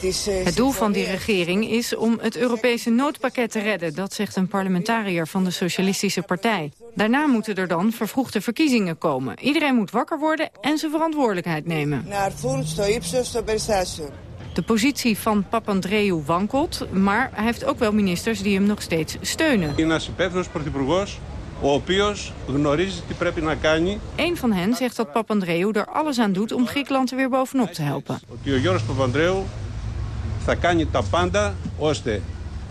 Het doel van die regering is om het Europese noodpakket te redden. Dat zegt een parlementariër van de Socialistische Partij. Daarna moeten er dan vervroegde verkiezingen komen. Iedereen moet wakker worden en zijn verantwoordelijkheid nemen. De positie van Papandreou wankelt, maar hij heeft ook wel ministers die hem nog steeds steunen. Een van hen zegt dat Papandreou er alles aan doet om Griekenland er weer bovenop te helpen θα κάνει τα πάντα ώστε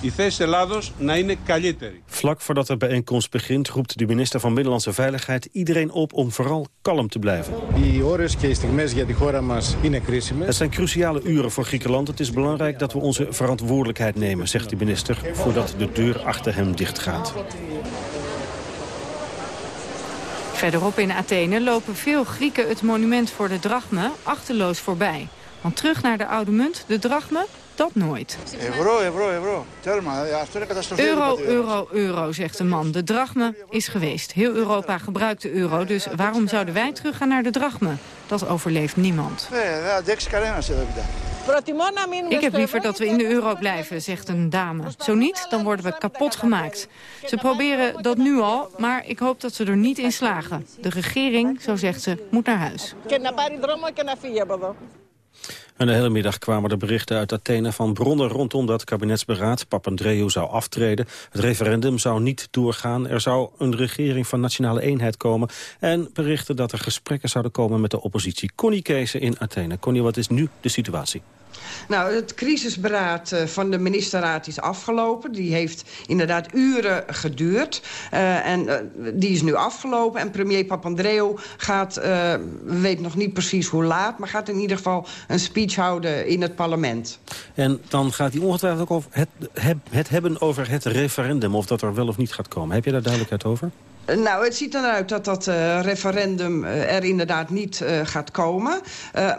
η θέση Ελλάδος να είναι καλύτερη. Vlak voordat de bijeenkomst begint roept de minister van Binnenlandse Veiligheid iedereen op om vooral kalm te blijven. Het zijn cruciale uren voor Griekenland. Het is belangrijk dat we onze verantwoordelijkheid nemen, zegt de minister, voordat de deur achter hem dicht gaat. Verderop in Athene lopen veel Grieken het monument voor de drachme achterloos voorbij. Want terug naar de oude munt, de drachme, dat nooit. Euro, euro, euro. Euro, euro, euro, zegt de man. De drachme is geweest. Heel Europa gebruikt de euro, dus waarom zouden wij teruggaan naar de drachme? Dat overleeft niemand. Ik heb liever dat we in de euro blijven, zegt een dame. Zo niet, dan worden we kapot gemaakt. Ze proberen dat nu al, maar ik hoop dat ze er niet in slagen. De regering, zo zegt ze, moet naar huis. En de hele middag kwamen er berichten uit Athene van bronnen rondom dat kabinetsberaad. Papandreou zou aftreden. Het referendum zou niet doorgaan. Er zou een regering van nationale eenheid komen. En berichten dat er gesprekken zouden komen met de oppositie. Connie Kees in Athene. Connie, wat is nu de situatie? Nou, het crisisberaad eh, van de ministerraad is afgelopen. Die heeft inderdaad uren geduurd. Uh, en uh, die is nu afgelopen. En premier Papandreou gaat, uh, we weten nog niet precies hoe laat... maar gaat in ieder geval een speech houden in het parlement. En dan gaat hij ongetwijfeld ook over het, het hebben over het referendum... of dat er wel of niet gaat komen. Heb je daar duidelijkheid over? Nou, het ziet eruit dat dat uh, referendum uh, er inderdaad niet uh, gaat komen.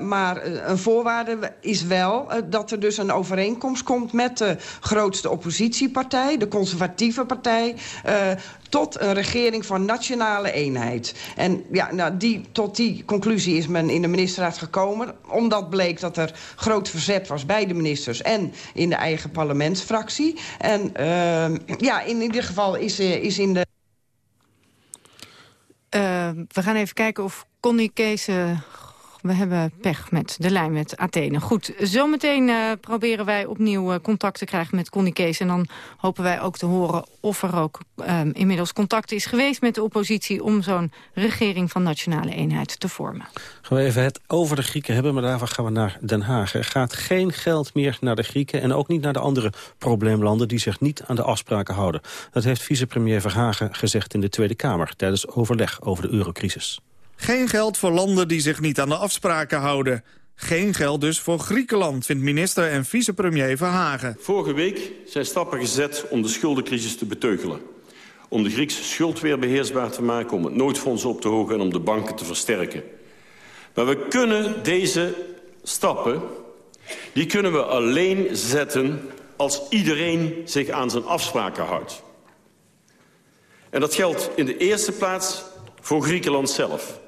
maar een voorwaarde is wel dat er dus een overeenkomst komt... met de grootste oppositiepartij, de conservatieve partij... tot een regering van nationale eenheid. En ja, nou, die, tot die conclusie is men in de ministerraad gekomen... omdat bleek dat er groot verzet was bij de ministers... en in de eigen parlementsfractie. En ja, in ieder geval is, is in de... Uh, we gaan even kijken of Connie Kees... We hebben pech met de lijn met Athene. Goed, zometeen uh, proberen wij opnieuw contact te krijgen met Connie Kees. En dan hopen wij ook te horen of er ook um, inmiddels contact is geweest met de oppositie... om zo'n regering van nationale eenheid te vormen. Gaan we even het over de Grieken hebben, maar daarvoor gaan we naar Den Haag. Er gaat geen geld meer naar de Grieken en ook niet naar de andere probleemlanden... die zich niet aan de afspraken houden. Dat heeft vicepremier Verhagen gezegd in de Tweede Kamer... tijdens overleg over de eurocrisis. Geen geld voor landen die zich niet aan de afspraken houden. Geen geld dus voor Griekenland, vindt minister en vicepremier Verhagen. Vorige week zijn stappen gezet om de schuldencrisis te beteugelen. Om de Griekse schuld weer beheersbaar te maken, om het noodfonds op te hogen en om de banken te versterken. Maar we kunnen deze stappen, die kunnen we alleen zetten als iedereen zich aan zijn afspraken houdt. En dat geldt in de eerste plaats voor Griekenland zelf.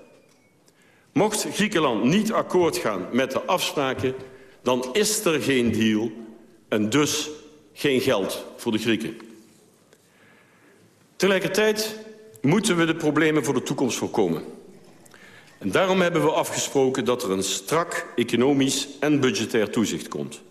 Mocht Griekenland niet akkoord gaan met de afspraken... dan is er geen deal en dus geen geld voor de Grieken. Tegelijkertijd moeten we de problemen voor de toekomst voorkomen. En daarom hebben we afgesproken dat er een strak economisch en budgetair toezicht komt.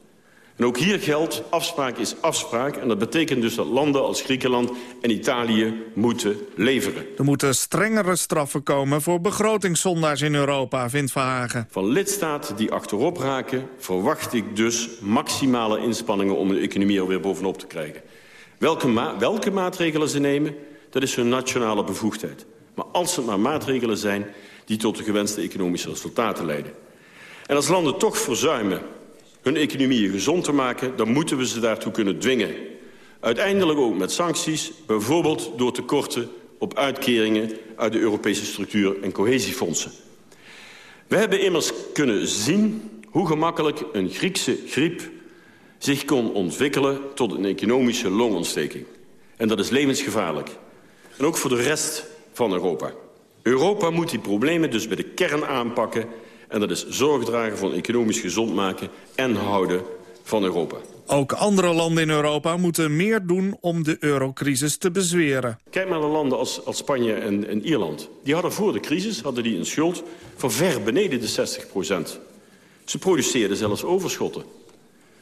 En ook hier geldt, afspraak is afspraak. En dat betekent dus dat landen als Griekenland en Italië moeten leveren. Er moeten strengere straffen komen voor begrotingszondaars in Europa, vindt Verhagen. Van lidstaten die achterop raken verwacht ik dus maximale inspanningen... om de economie er weer bovenop te krijgen. Welke, ma welke maatregelen ze nemen, dat is hun nationale bevoegdheid. Maar als het maar maatregelen zijn die tot de gewenste economische resultaten leiden. En als landen toch verzuimen hun economieën gezond te maken... dan moeten we ze daartoe kunnen dwingen. Uiteindelijk ook met sancties, bijvoorbeeld door tekorten op uitkeringen uit de Europese structuur- en cohesiefondsen. We hebben immers kunnen zien hoe gemakkelijk een Griekse griep zich kon ontwikkelen tot een economische longontsteking. En dat is levensgevaarlijk. En ook voor de rest van Europa. Europa moet die problemen dus bij de kern aanpakken... en dat is zorg dragen voor economisch gezond maken en houden van Europa. Ook andere landen in Europa moeten meer doen om de eurocrisis te bezweren. Kijk maar naar landen als, als Spanje en, en, Ierland. Die hadden voor de crisis hadden die een schuld van ver beneden de 60 procent. Ze produceerden zelfs overschotten.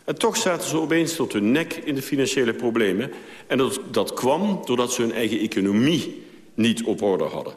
En toch zaten ze opeens tot hun nek in de financiële problemen. En dat, dat kwam doordat ze hun eigen economie niet op orde hadden.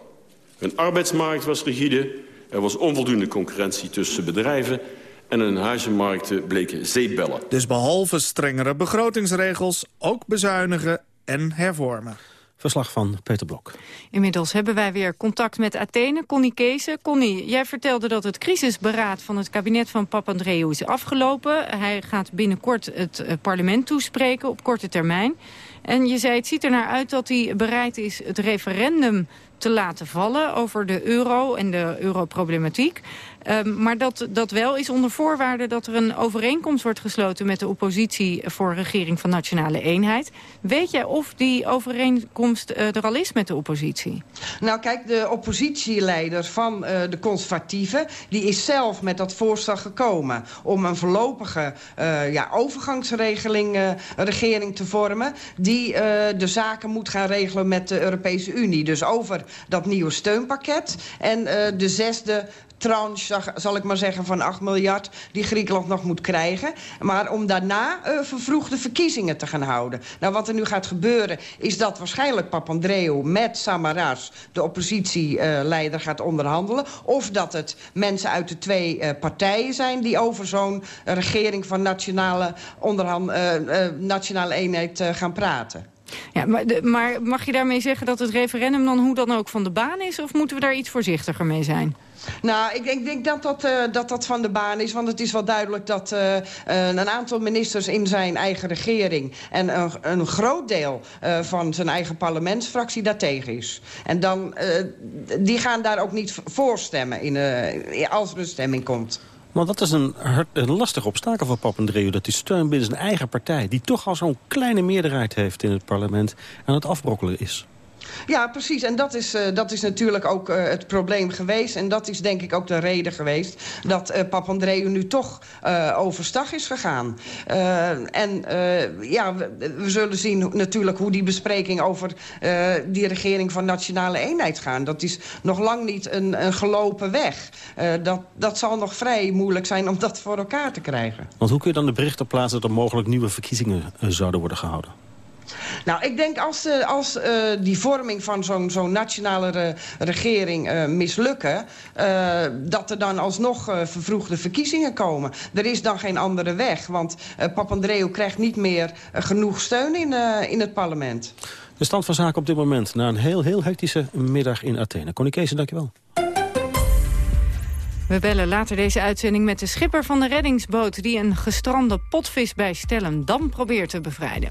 Hun arbeidsmarkt was rigide, er was onvoldoende concurrentie tussen bedrijven... en hun huizenmarkten bleken zeepbellen. Dus behalve strengere begrotingsregels ook bezuinigen en hervormen. Verslag van Peter Blok. Inmiddels hebben wij weer contact met Athene. Connie Keese. Connie, jij vertelde dat het crisisberaad van het kabinet van Papandreou is afgelopen. Hij gaat binnenkort het eh, parlement toespreken op korte termijn. En je zei, het ziet er naar uit dat hij bereid is het referendum te laten vallen over de euro en de europroblematiek. Um, maar dat, dat wel is onder voorwaarde dat er een overeenkomst wordt gesloten... met de oppositie voor regering van Nationale Eenheid. Weet jij of die overeenkomst uh, er al is met de oppositie? Nou kijk, de oppositieleider van uh, de conservatieven... die is zelf met dat voorstel gekomen... om een voorlopige uh, ja, overgangsregeling regering te vormen... die de zaken moet gaan regelen met de Europese Unie. Dus over dat nieuwe steunpakket. En de zesde tranche, zal ik maar zeggen, van 8 miljard... die Griekenland nog moet krijgen. Maar om daarna uh, vervroegde verkiezingen te gaan houden. Nou, wat er nu gaat gebeuren is dat waarschijnlijk Papandreou... met Samaras, de oppositieleider, gaat onderhandelen. Of dat het mensen uit de twee uh, partijen zijn... die over zo'n regering van nationale, onderhand, nationale eenheid gaan praten. Ja, maar, maar mag je daarmee zeggen dat het referendum dan hoe dan ook van de baan is? Of moeten we daar iets voorzichtiger mee zijn? Nou, ik, denk dat dat, uh, dat dat van de baan is. Want het is wel duidelijk dat uh, een aantal ministers in zijn eigen regering... en een, een groot deel van zijn eigen parlementsfractie daartegen is. En dan, die gaan daar ook niet voor stemmen in, als er een stemming komt. Want dat is een, een lastig obstakel voor Papandreou... dat die steun binnen zijn eigen partij... die toch al zo'n kleine meerderheid heeft in het parlement... aan het afbrokkelen is. Ja, precies. En dat is, uh, dat is natuurlijk ook uh, het probleem geweest. En dat is denk ik ook de reden geweest... dat uh, Papandreou nu toch overstag is gegaan. en ja, we, we, zullen zien natuurlijk hoe die bespreking... over die regering van Nationale Eenheid gaan. Dat is nog lang niet een, een gelopen weg. dat, dat zal nog vrij moeilijk zijn om dat voor elkaar te krijgen. Want hoe kun je dan de berichten plaatsen... dat er mogelijk nieuwe verkiezingen zouden worden gehouden? Nou, ik denk als, uh, als uh, die vorming van zo'n zo'n nationale re regering uh, mislukken... dat er dan alsnog vervroegde verkiezingen komen. Er is dan geen andere weg, want Papandreou krijgt niet meer genoeg steun in, in het parlement. De stand van zaken op dit moment na een heel, heel hectische middag in Athene. Connie Kees, dankjewel. We bellen later deze uitzending met de schipper van de reddingsboot... die een gestrande potvis bij Stellendam probeert te bevrijden.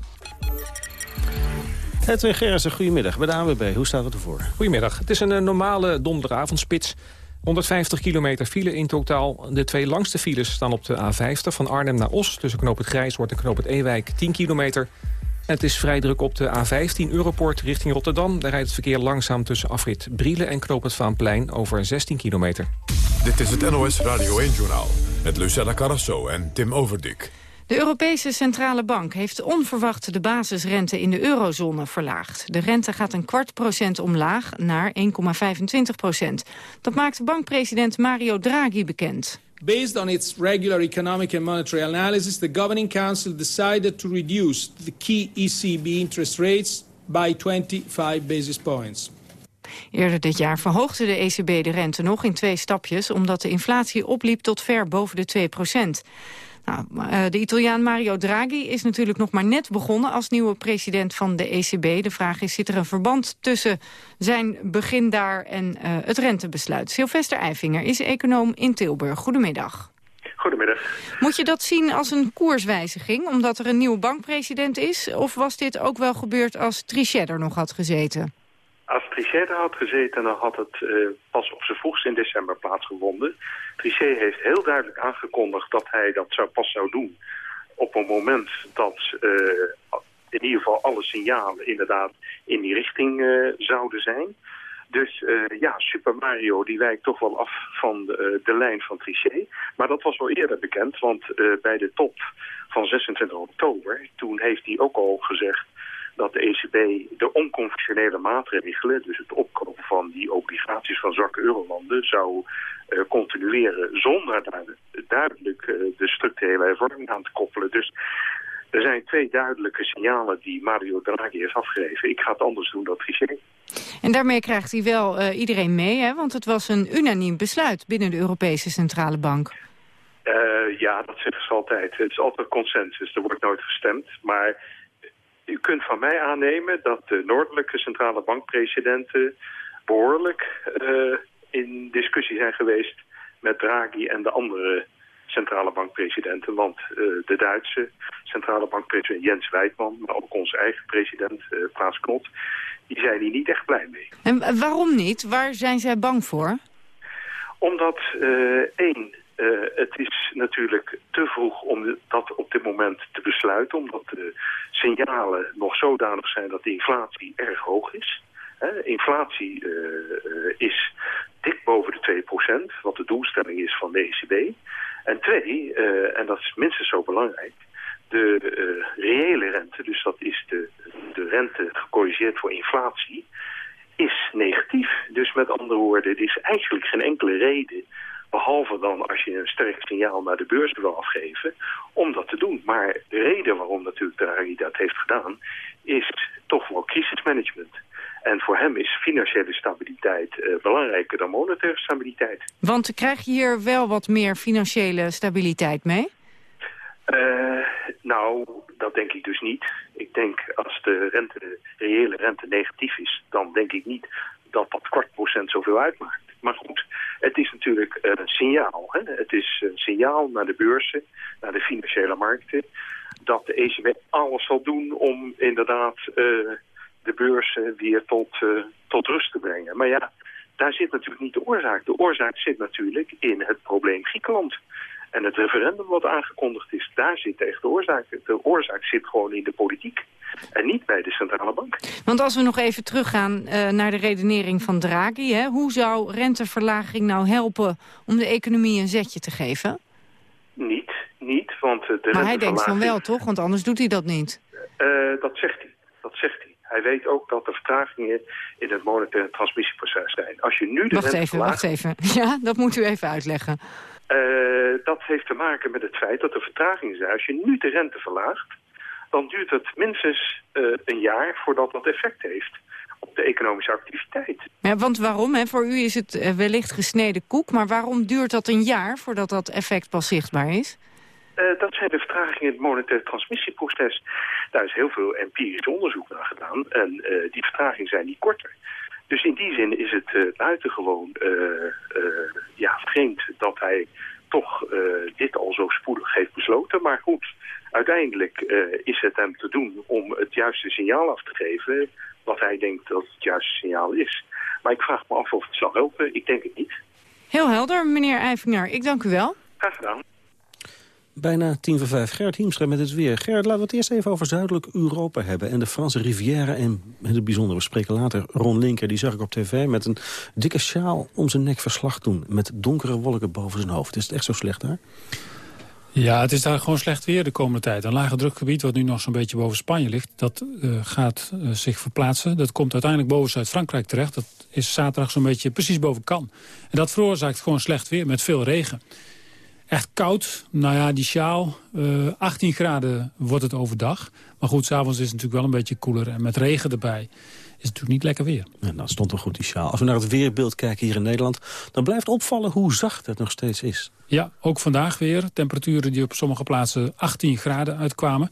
Edwin Gerritsen, goedemiddag. Bij de ANWB, hoe staat het ervoor? Goedemiddag. Het is een normale donderdagavondspits. 150 kilometer file in totaal. De twee langste files staan op de A50 van Arnhem naar Os... tussen knoop het Grijshoort en knoop het Ewijk, 10 kilometer. En het is vrij druk op de A15 Europort richting Rotterdam. Daar rijdt het verkeer langzaam tussen afrit Brielen en knoop het Vaanplein over 16 kilometer. Dit is het NOS Radio 1-journaal Met Lucella Carrasso en Tim Overdik. De Europese Centrale Bank heeft onverwacht de basisrente in de eurozone verlaagd. De rente gaat een kwart procent omlaag naar 1,25 procent. Dat maakt bankpresident Mario Draghi bekend. Based on its regular economic and monetary analysis, the Governing Council decided to reduce the key ECB interest rates by 25 basis points. Eerder dit jaar verhoogde de ECB de rente nog in twee stapjes... omdat de inflatie opliep tot ver boven de 2 procent. Nou, eh, de Italiaan Mario Draghi is natuurlijk nog maar net begonnen als nieuwe president van de ECB. De vraag is, zit er een verband tussen zijn begin daar en uh, het rentebesluit? Sylvester Eifinger is econoom in Tilburg. Goedemiddag. Goedemiddag. Moet je dat zien als een koerswijziging, omdat er een nieuwe bankpresident is? Of was dit ook wel gebeurd als Trichet er nog had gezeten? Als Trichet had gezeten, dan had het uh, pas op zijn vroegst in december plaatsgevonden. Trichet heeft heel duidelijk aangekondigd dat hij dat zou pas zou doen op een moment dat uh, in ieder geval alle signalen inderdaad in die richting uh, zouden zijn. Dus ja, Super Mario die wijkt toch wel af van de, de lijn van Trichet. Maar dat was wel eerder bekend, want bij de top van 26 oktober... toen heeft hij ook al gezegd dat de ECB de onconventionele maatregelen, dus het opkopen van die obligaties van zwakke eurolanden, zou uh, continueren zonder daar duidelijk uh, de structurele hervorming aan te koppelen. Dus er zijn twee duidelijke signalen die Mario Draghi heeft afgegeven. Ik ga het anders doen dan Trichet. En daarmee krijgt hij wel uh, iedereen mee, hè? want het was een unaniem besluit binnen de Europese Centrale Bank. ja, dat zeggen ze altijd. Het is altijd consensus, er wordt nooit gestemd. Maar u kunt van mij aannemen dat de noordelijke centrale bankpresidenten behoorlijk uh, in discussie zijn geweest met Draghi en de andere centrale bankpresidenten. Want uh, de Duitse centrale bankpresident Jens Wijtman, maar ook onze eigen president uh, Klaas Knot, die zijn hier niet echt blij mee. En waarom niet? Waar zijn zij bang voor? Omdat één, uh, het is natuurlijk te vroeg om dat op dit moment te besluiten, omdat de signalen nog zodanig zijn dat de inflatie erg hoog is. Inflatie uh, is dik boven de 2%, wat de doelstelling is van de ECB. En twee, en dat is minstens zo belangrijk, de reële rente, dus dat is de, de rente gecorrigeerd voor inflatie, is negatief. Dus met andere woorden, er is eigenlijk geen enkele reden Behalve dan als je een sterk signaal naar de beurs wil afgeven, om dat te doen. Maar de reden waarom natuurlijk Draghi dat heeft gedaan, is toch wel crisismanagement. En voor hem is financiële stabiliteit uh, belangrijker dan monetaire stabiliteit. Want krijg je hier wel wat meer financiële stabiliteit mee? Uh, nou, dat denk ik dus niet. Ik denk als de, rente, de reële rente negatief is, dan denk ik niet dat dat kwart procent zoveel uitmaakt. Maar goed, het is natuurlijk een signaal. Hè? Het is een signaal naar de beurzen, naar de financiële markten... dat de ECB alles zal doen om inderdaad uh, de beurzen weer tot, uh, tot rust te brengen. Maar ja, daar zit natuurlijk niet de oorzaak. De oorzaak zit natuurlijk in het probleem Griekenland. En het referendum wat aangekondigd is, daar zit echt de oorzaak. De oorzaak zit gewoon in de politiek en niet bij de centrale bank. Want als we nog even teruggaan uh, naar de redenering van Draghi... Hè, hoe zou renteverlaging nou helpen om de economie een zetje te geven? Niet, niet, want de Maar hij denkt van wel, toch? Want anders doet hij dat niet. Uh, dat zegt hij, dat zegt hij. Hij weet ook dat er vertragingen in het monetaire transmissieproces zijn. Als je nu de wacht even, wacht even. (laughs) Ja, dat moet u even uitleggen. Uh, dat heeft te maken met het feit dat er vertragingen zijn. Als je nu de rente verlaagt, dan duurt het minstens uh, een jaar voordat dat effect heeft op de economische activiteit. Ja, want waarom? Hè? Voor u is het wellicht gesneden koek, maar waarom duurt dat een jaar voordat dat effect pas zichtbaar is? Uh, dat zijn de vertragingen in het monetaire transmissieproces. Daar is heel veel empirisch onderzoek naar gedaan en die vertragingen zijn niet korter. Dus in die zin is het uh, buitengewoon ja, vreemd dat hij toch dit al zo spoedig heeft besloten. Maar goed, uiteindelijk is het hem te doen om het juiste signaal af te geven... wat hij denkt dat het juiste signaal is. Maar ik vraag me af of het zal helpen. Ik denk het niet. Heel helder, meneer Eifinger. Ik dank u wel. Graag gedaan. Bijna tien voor vijf. Gerrit Hiemstra met het weer. Gerrit, laten we het eerst even over zuidelijk Europa hebben. En de Franse Riviera en het bijzonder. We spreken later Ron Linker, die zag ik op tv... met een dikke sjaal om zijn nek verslag doen. Met donkere wolken boven zijn hoofd. Is het echt zo slecht daar? Ja, het is daar gewoon slecht weer de komende tijd. Een lage drukgebied, wat nu nog zo'n beetje boven Spanje ligt... dat uh, gaat uh, zich verplaatsen. Dat komt uiteindelijk boven Zuid-Frankrijk terecht. Dat is zaterdag zo'n beetje precies boven Cannes. En dat veroorzaakt gewoon slecht weer met veel regen. Echt koud, nou ja, die sjaal, uh, 18 graden wordt het overdag. Maar goed, s'avonds is het natuurlijk wel een beetje koeler. En met regen erbij is het natuurlijk niet lekker weer. En dan stond wel goed, die sjaal. Als we naar het weerbeeld kijken hier in Nederland... dan blijft opvallen hoe zacht het nog steeds is. Ja, ook vandaag weer. Temperaturen die op sommige plaatsen 18 graden uitkwamen.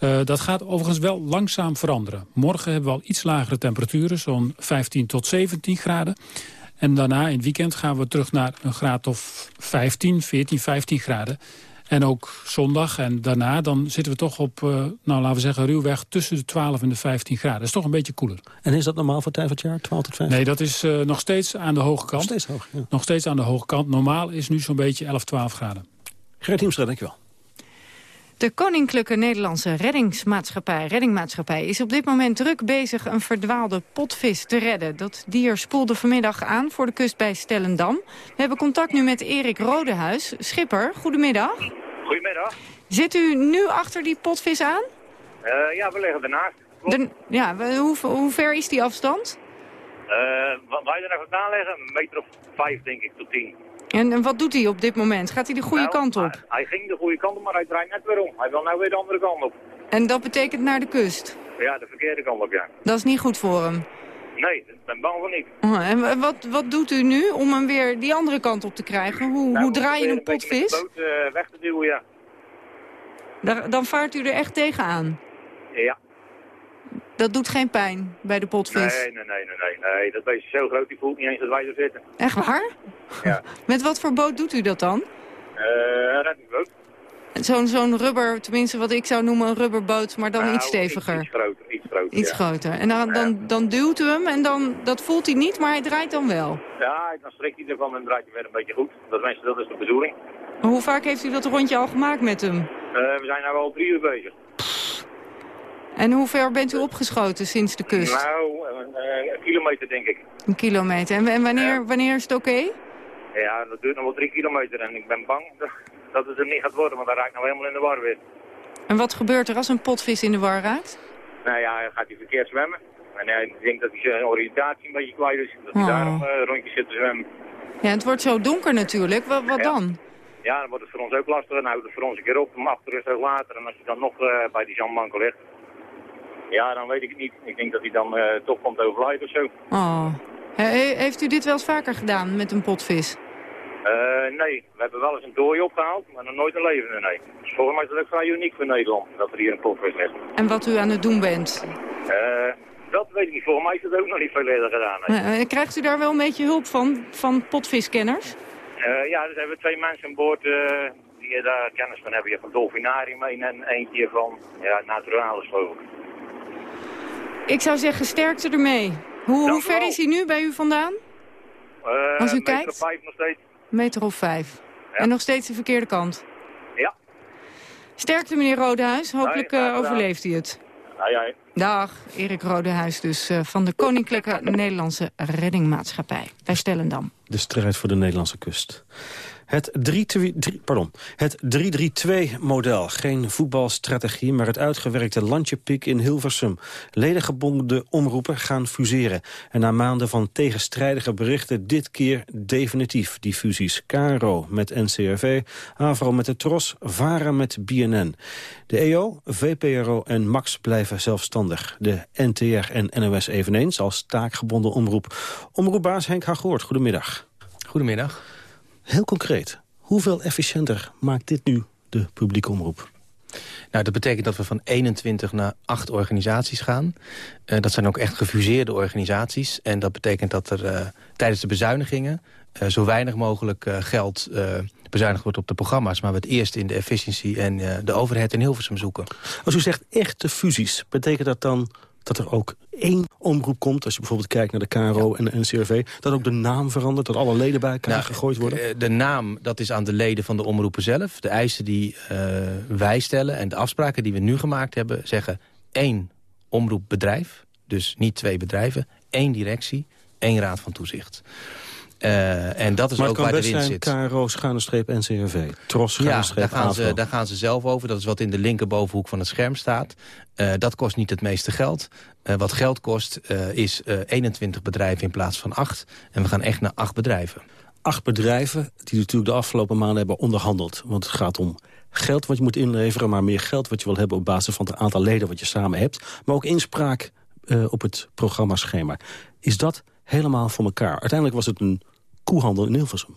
Uh, dat gaat overigens wel langzaam veranderen. Morgen hebben we al iets lagere temperaturen, zo'n 15 tot 17 graden. En daarna in het weekend gaan we terug naar een graad of 15, 14, 15 graden. En ook zondag en daarna, dan zitten we toch op, uh, nou laten we zeggen, ruwweg tussen de 12 en de 15 graden. Dat is toch een beetje koeler. En is dat normaal voor tijd van het jaar, 12 tot 15? Nee, dat is uh, nog steeds aan de hoge kant. Nog steeds hoog, ja. Nog steeds aan de hoge kant. Normaal is nu zo'n beetje 11, 12 graden. Gerrit Hiemstra, dankjewel. De Koninklijke Nederlandse Reddingsmaatschappij, Reddingmaatschappij is op dit moment druk bezig een verdwaalde potvis te redden. Dat dier spoelde vanmiddag aan voor de kust bij Stellendam. We hebben contact nu met Erik Rodehuis, schipper. Goedemiddag. Goedemiddag. Zit u nu achter die potvis aan? Uh, ja, we liggen ernaast. De, ja, hoe, hoe, ver is die afstand? Uh, wat wij er nou vandaan leggen? Een meter of vijf, denk ik, tot tien. En, en, wat doet hij op dit moment? Gaat hij de goede nou, kant op? Hij, hij, ging de goede kant op, maar hij draait net weer om. Hij wil nou weer de andere kant op. En dat betekent naar de kust? Ja, de verkeerde kant op, ja. Dat is niet goed voor hem? Nee, ik ben bang van niet. Oh, en wat, wat doet u nu om hem weer die andere kant op te krijgen? Hoe, nou, hoe draai je een potvis? de boot uh, weg te duwen, ja. Daar, dan vaart u er echt tegenaan? Ja. Dat doet geen pijn bij de potvis? Nee, nee, nee, nee, nee. Dat beest is zo groot, die voelt niet eens dat wij er zitten. Echt waar? Ja. (laughs) Met wat voor boot doet u dat dan? Uh, een reddingsboot. Zo'n zo'n rubber, tenminste wat ik zou noemen een rubberboot, maar dan nou, iets steviger. Iets, iets groter, iets groter. Iets ja. groter. En dan, dan, dan duwt u hem en dan, dat voelt hij niet, maar hij draait dan wel. Ja, dan strikt hij ervan en draait hij weer een beetje goed. Dat, mensen, dat is de bedoeling. Maar hoe vaak heeft u dat rondje al gemaakt met hem? Uh, we zijn nu al drie uur bezig. En hoe ver bent u opgeschoten sinds de kust? Nou, een, een kilometer denk ik. Een kilometer. En, en wanneer, wanneer is het oké? Okay? Ja, dat duurt nog wel drie kilometer en ik ben bang (laughs) dat het er niet gaat worden, want dan raakt nou helemaal in de war weer. En wat gebeurt er als een potvis in de war raakt? Nou ja, dan gaat hij verkeerd zwemmen. En ja, ik denk dat hij zijn oriëntatie een beetje kwijt is, dat hij oh. daarom uh, rondjes zit te zwemmen. Ja, het wordt zo donker natuurlijk. Wat, wat ja. dan? Ja, dan wordt het voor ons ook lastig. Dan houdt het voor ons een keer op, om rusten ook later. En als hij dan nog uh, bij die zandbanken ligt, ja, dan weet ik het niet. Ik denk dat hij dan uh, toch komt overlijden of zo. Oh. He heeft u dit wel eens vaker gedaan met een potvis? Uh, nee, we hebben wel eens een dooi opgehaald, maar nog nooit een levende, nee. Dus volgens mij is dat ook vrij uniek voor Nederland, dat er hier een potvis ligt. En wat u aan het doen bent? Uh, dat weet ik niet. Volgens mij is dat ook nog niet veel eerder gedaan. Nee. Krijgt u daar wel een beetje hulp van, van potviskenners? ja, dus hebben we twee mensen aan boord die daar kennis van hebben. Je hebt een dolfinarium en eentje van ja, Naturalis, geloof ik. Ik zou zeggen, sterkte ermee. Hoe, hoe ver is hij nu bij u vandaan? Als u kijkt? Meter vijf nog steeds. Meter of vijf. Ja. En nog steeds de verkeerde kant? Ja. Sterkte, meneer Rodehuis. Hopelijk uh, overleeft hij het. Dag, Erik Rodehuis dus uh, van de Koninklijke (laughs) Nederlandse Reddingmaatschappij bij Stellendam. De strijd voor de Nederlandse kust. Het 3-3-2-model. Geen voetbalstrategie, maar het uitgewerkte landjepik in Hilversum. Ledengebonden omroepen gaan fuseren. En na maanden van tegenstrijdige berichten dit keer definitief die fusies. KRO met NCRV, AVRO met de TROS, VARA met BNN. De EO, VPRO en MAX blijven zelfstandig. De NTR en NOS eveneens als taakgebonden omroep. Omroepbaas Henk Hagoort, goedemiddag. Goedemiddag. Heel concreet, hoeveel efficiënter maakt dit nu de publieke omroep? Nou, dat betekent dat we van 21 naar 8 organisaties gaan. Uh, dat zijn ook echt gefuseerde organisaties. En dat betekent dat er uh, tijdens de bezuinigingen... Uh, zo weinig mogelijk geld bezuinigd wordt op de programma's... maar we het eerst in de efficiëntie en de overheid in Hilversum zoeken. Als u zegt echte fusies, betekent dat dan dat er ook één omroep komt... als je bijvoorbeeld kijkt naar de KRO en de NCRV... dat ook de naam verandert, dat alle leden bij elkaar nou, gegooid worden? Eh, de naam, dat is aan de leden van de omroepen zelf. De eisen die uh, wij stellen en de afspraken die we nu gemaakt hebben... zeggen één omroepbedrijf, dus niet twee bedrijven... één directie, één raad van toezicht. Uh, en dat is ook waar de winst zit. KRO, schuine NCRV, Tros, schuine ja, daar gaan, ze, daar gaan ze zelf over. Dat is wat in de linkerbovenhoek van het scherm staat. Uh, dat kost niet het meeste geld. Uh, wat geld kost is 21 bedrijven in plaats van 8. En we gaan echt naar 8 bedrijven. Acht bedrijven die natuurlijk de afgelopen maanden hebben onderhandeld. Want het gaat om geld wat je moet inleveren... maar meer geld wat je wil hebben op basis van het aantal leden wat je samen hebt. Maar ook inspraak op het programmaschema. Is dat helemaal voor elkaar. Uiteindelijk was het een koehandel in Hilversum.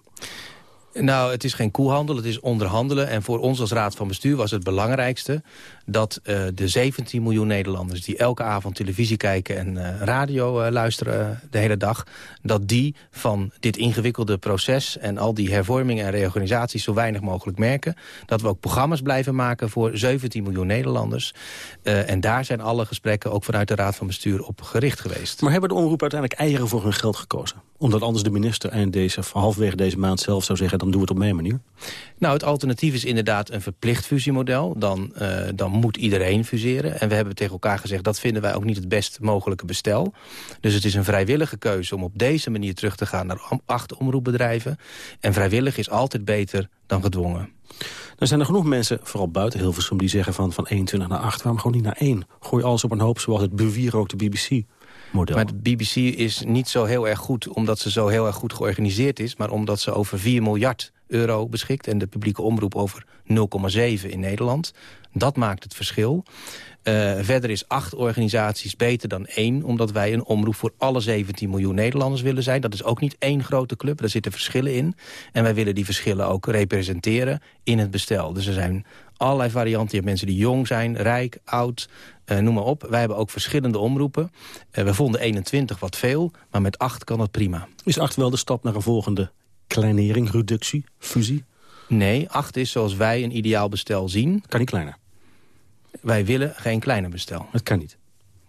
Nou, het is geen koehandel, het is onderhandelen. En voor ons als Raad van Bestuur was het belangrijkste... dat uh, de 17 miljoen Nederlanders die elke avond televisie kijken... en uh, radio uh, luisteren de hele dag... dat die van dit ingewikkelde proces... en al die hervormingen en reorganisaties zo weinig mogelijk merken. Dat we ook programma's blijven maken voor 17 miljoen Nederlanders. en daar zijn alle gesprekken ook vanuit de Raad van Bestuur op gericht geweest. Maar hebben de omroep uiteindelijk eieren voor hun geld gekozen? Omdat anders de minister eind deze, halfwege deze maand zelf zou zeggen... dan doen we het op mijn manier? Nou, het alternatief is inderdaad een verplicht fusiemodel. Dan, uh, dan moet iedereen fuseren. En we hebben tegen elkaar gezegd... dat vinden wij ook niet het best mogelijke bestel. Dus het is een vrijwillige keuze om op deze manier terug te gaan... naar acht omroepbedrijven. En vrijwillig is altijd beter dan gedwongen. Er zijn er genoeg mensen, vooral buiten Hilversum... die zeggen van, van 21 naar 8, waarom gewoon niet naar 1? Gooi alles op een hoop zoals het bewierookte BBC. Maar de BBC is niet zo heel erg goed omdat ze zo heel erg goed georganiseerd is... maar omdat ze over 4 miljard euro beschikt... en de publieke omroep over 0,7 in Nederland. Dat maakt het verschil. Uh, verder is acht organisaties beter dan één... omdat wij een omroep voor alle 17 miljoen Nederlanders willen zijn. Dat is ook niet één grote club, daar zitten verschillen in. En wij willen die verschillen ook representeren in het bestel. Dus er zijn allerlei varianten. Je hebt mensen die jong zijn, rijk, oud, noem maar op. Wij hebben ook verschillende omroepen. Uh, we vonden 21 wat veel, maar met 8 kan het prima. Is 8 wel de stap naar een volgende kleinering, reductie, fusie? Nee, 8 is zoals wij een ideaal bestel zien. Kan niet kleiner? Wij willen geen kleiner bestel. Het kan niet.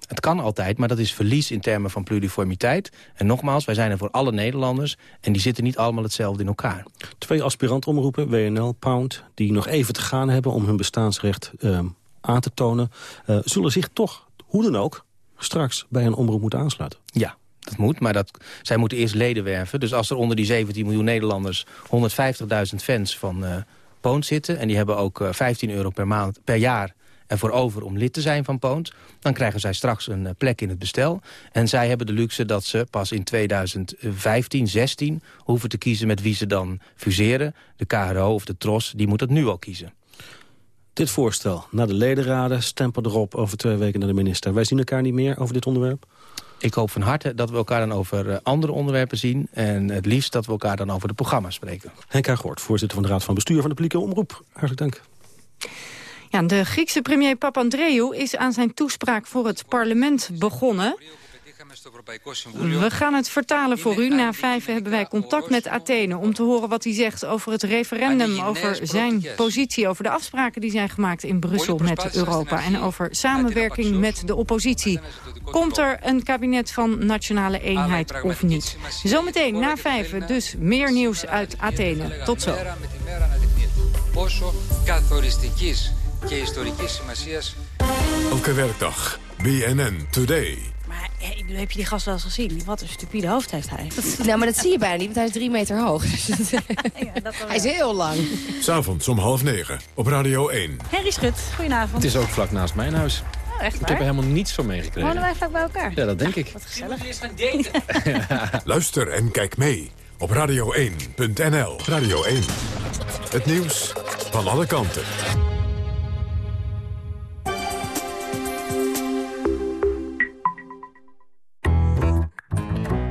Het kan altijd, maar dat is verlies in termen van pluriformiteit. En nogmaals, wij zijn er voor alle Nederlanders... en die zitten niet allemaal hetzelfde in elkaar. Twee aspirantomroepen, WNL, Pound... die nog even te gaan hebben om hun bestaansrecht uh, aan te tonen... Uh, zullen zich toch, hoe dan ook, straks bij een omroep moeten aansluiten. Ja, dat moet, maar dat, zij moeten eerst leden werven. Dus als er onder die 17 miljoen Nederlanders 150.000 fans van uh, Poont zitten... en die hebben ook uh, 15 euro per, maand, per jaar ervoor over om lid te zijn van Poont... dan krijgen zij straks een eh, plek in het bestel. En zij hebben de luxe dat ze pas in 2015, 16 hoeven te kiezen met wie ze dan fuseren. De KRO of de TROS, die moet dat nu al kiezen. Dit voorstel naar de ledenraden, stempel erop over twee weken naar de minister. Wij zien elkaar niet meer over dit onderwerp? Ik hoop van harte dat we elkaar dan over eh, andere onderwerpen zien. En het liefst dat we elkaar dan over de programma's spreken. Henk Goort, voorzitter van de Raad van Bestuur van de Publieke Omroep. Hartelijk dank. Ja, de Griekse premier Papandreou is aan zijn toespraak voor het parlement begonnen. We gaan het vertalen voor u. Na vijf hebben wij contact met Athene om te horen wat hij zegt over het referendum, over zijn positie, over de afspraken die zijn gemaakt in Brussel met Europa en over samenwerking met de oppositie. Komt er een kabinet van nationale eenheid of niet? Zometeen na vijf, dus meer nieuws uit Athene. Tot zo Elke werkdag, BNN Today. Hey, heb je die gast wel eens gezien? Wat een stupide hoofd heeft hij. nou, maar dat zie je bijna niet, want hij is drie meter hoog. (laughs) hij is heel lang. S'avonds om half negen op Radio 1. Harry Schut, goedenavond. Het is ook vlak naast mijn huis. Oh, echt waar? Ik heb er helemaal niets van meegekregen. Wonen wij vlak bij elkaar? Ja, dat denk ik. Wat gezellig. Eerst gaan daten. (laughs) Luister en kijk mee op radio1.nl. Radio 1. Het nieuws van alle kanten.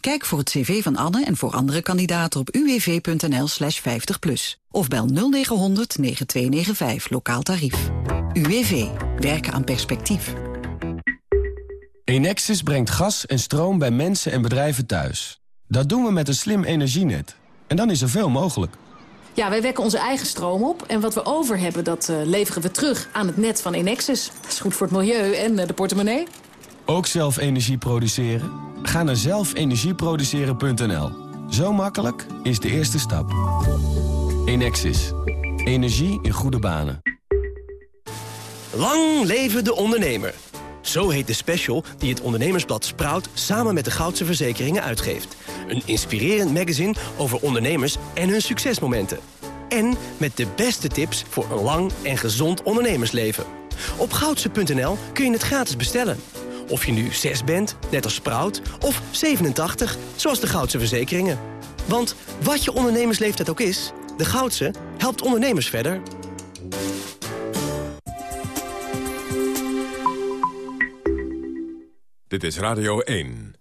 Kijk voor het cv van Anne en voor andere kandidaten op uwv.nl slash 50 plus. Of bel 0900 9295 lokaal tarief. UWV. Werken aan perspectief. Enexis brengt gas en stroom bij mensen en bedrijven thuis. Dat doen we met een slim energienet. En dan is er veel mogelijk. Ja, wij wekken onze eigen stroom op. En wat we over hebben, dat uh, leveren we terug aan het net van Enexis. Dat is goed voor het milieu en uh, de portemonnee. Ook zelf energie produceren? Ga naar zelfenergieproduceren.nl. Zo makkelijk is de eerste stap. Enexis. Energie in goede banen. Lang leven de ondernemer. Zo heet de special die het ondernemersblad Sprout samen met de Goudse Verzekeringen uitgeeft. Een inspirerend magazine over ondernemers en hun succesmomenten. En met de beste tips voor een lang en gezond ondernemersleven. Op goudse.nl kun je het gratis bestellen. Of je nu 6 bent, net als Sprout, of 87, zoals de Goudse Verzekeringen. Want wat je ondernemersleeftijd ook is, de Goudse helpt ondernemers verder. Dit is Radio 1.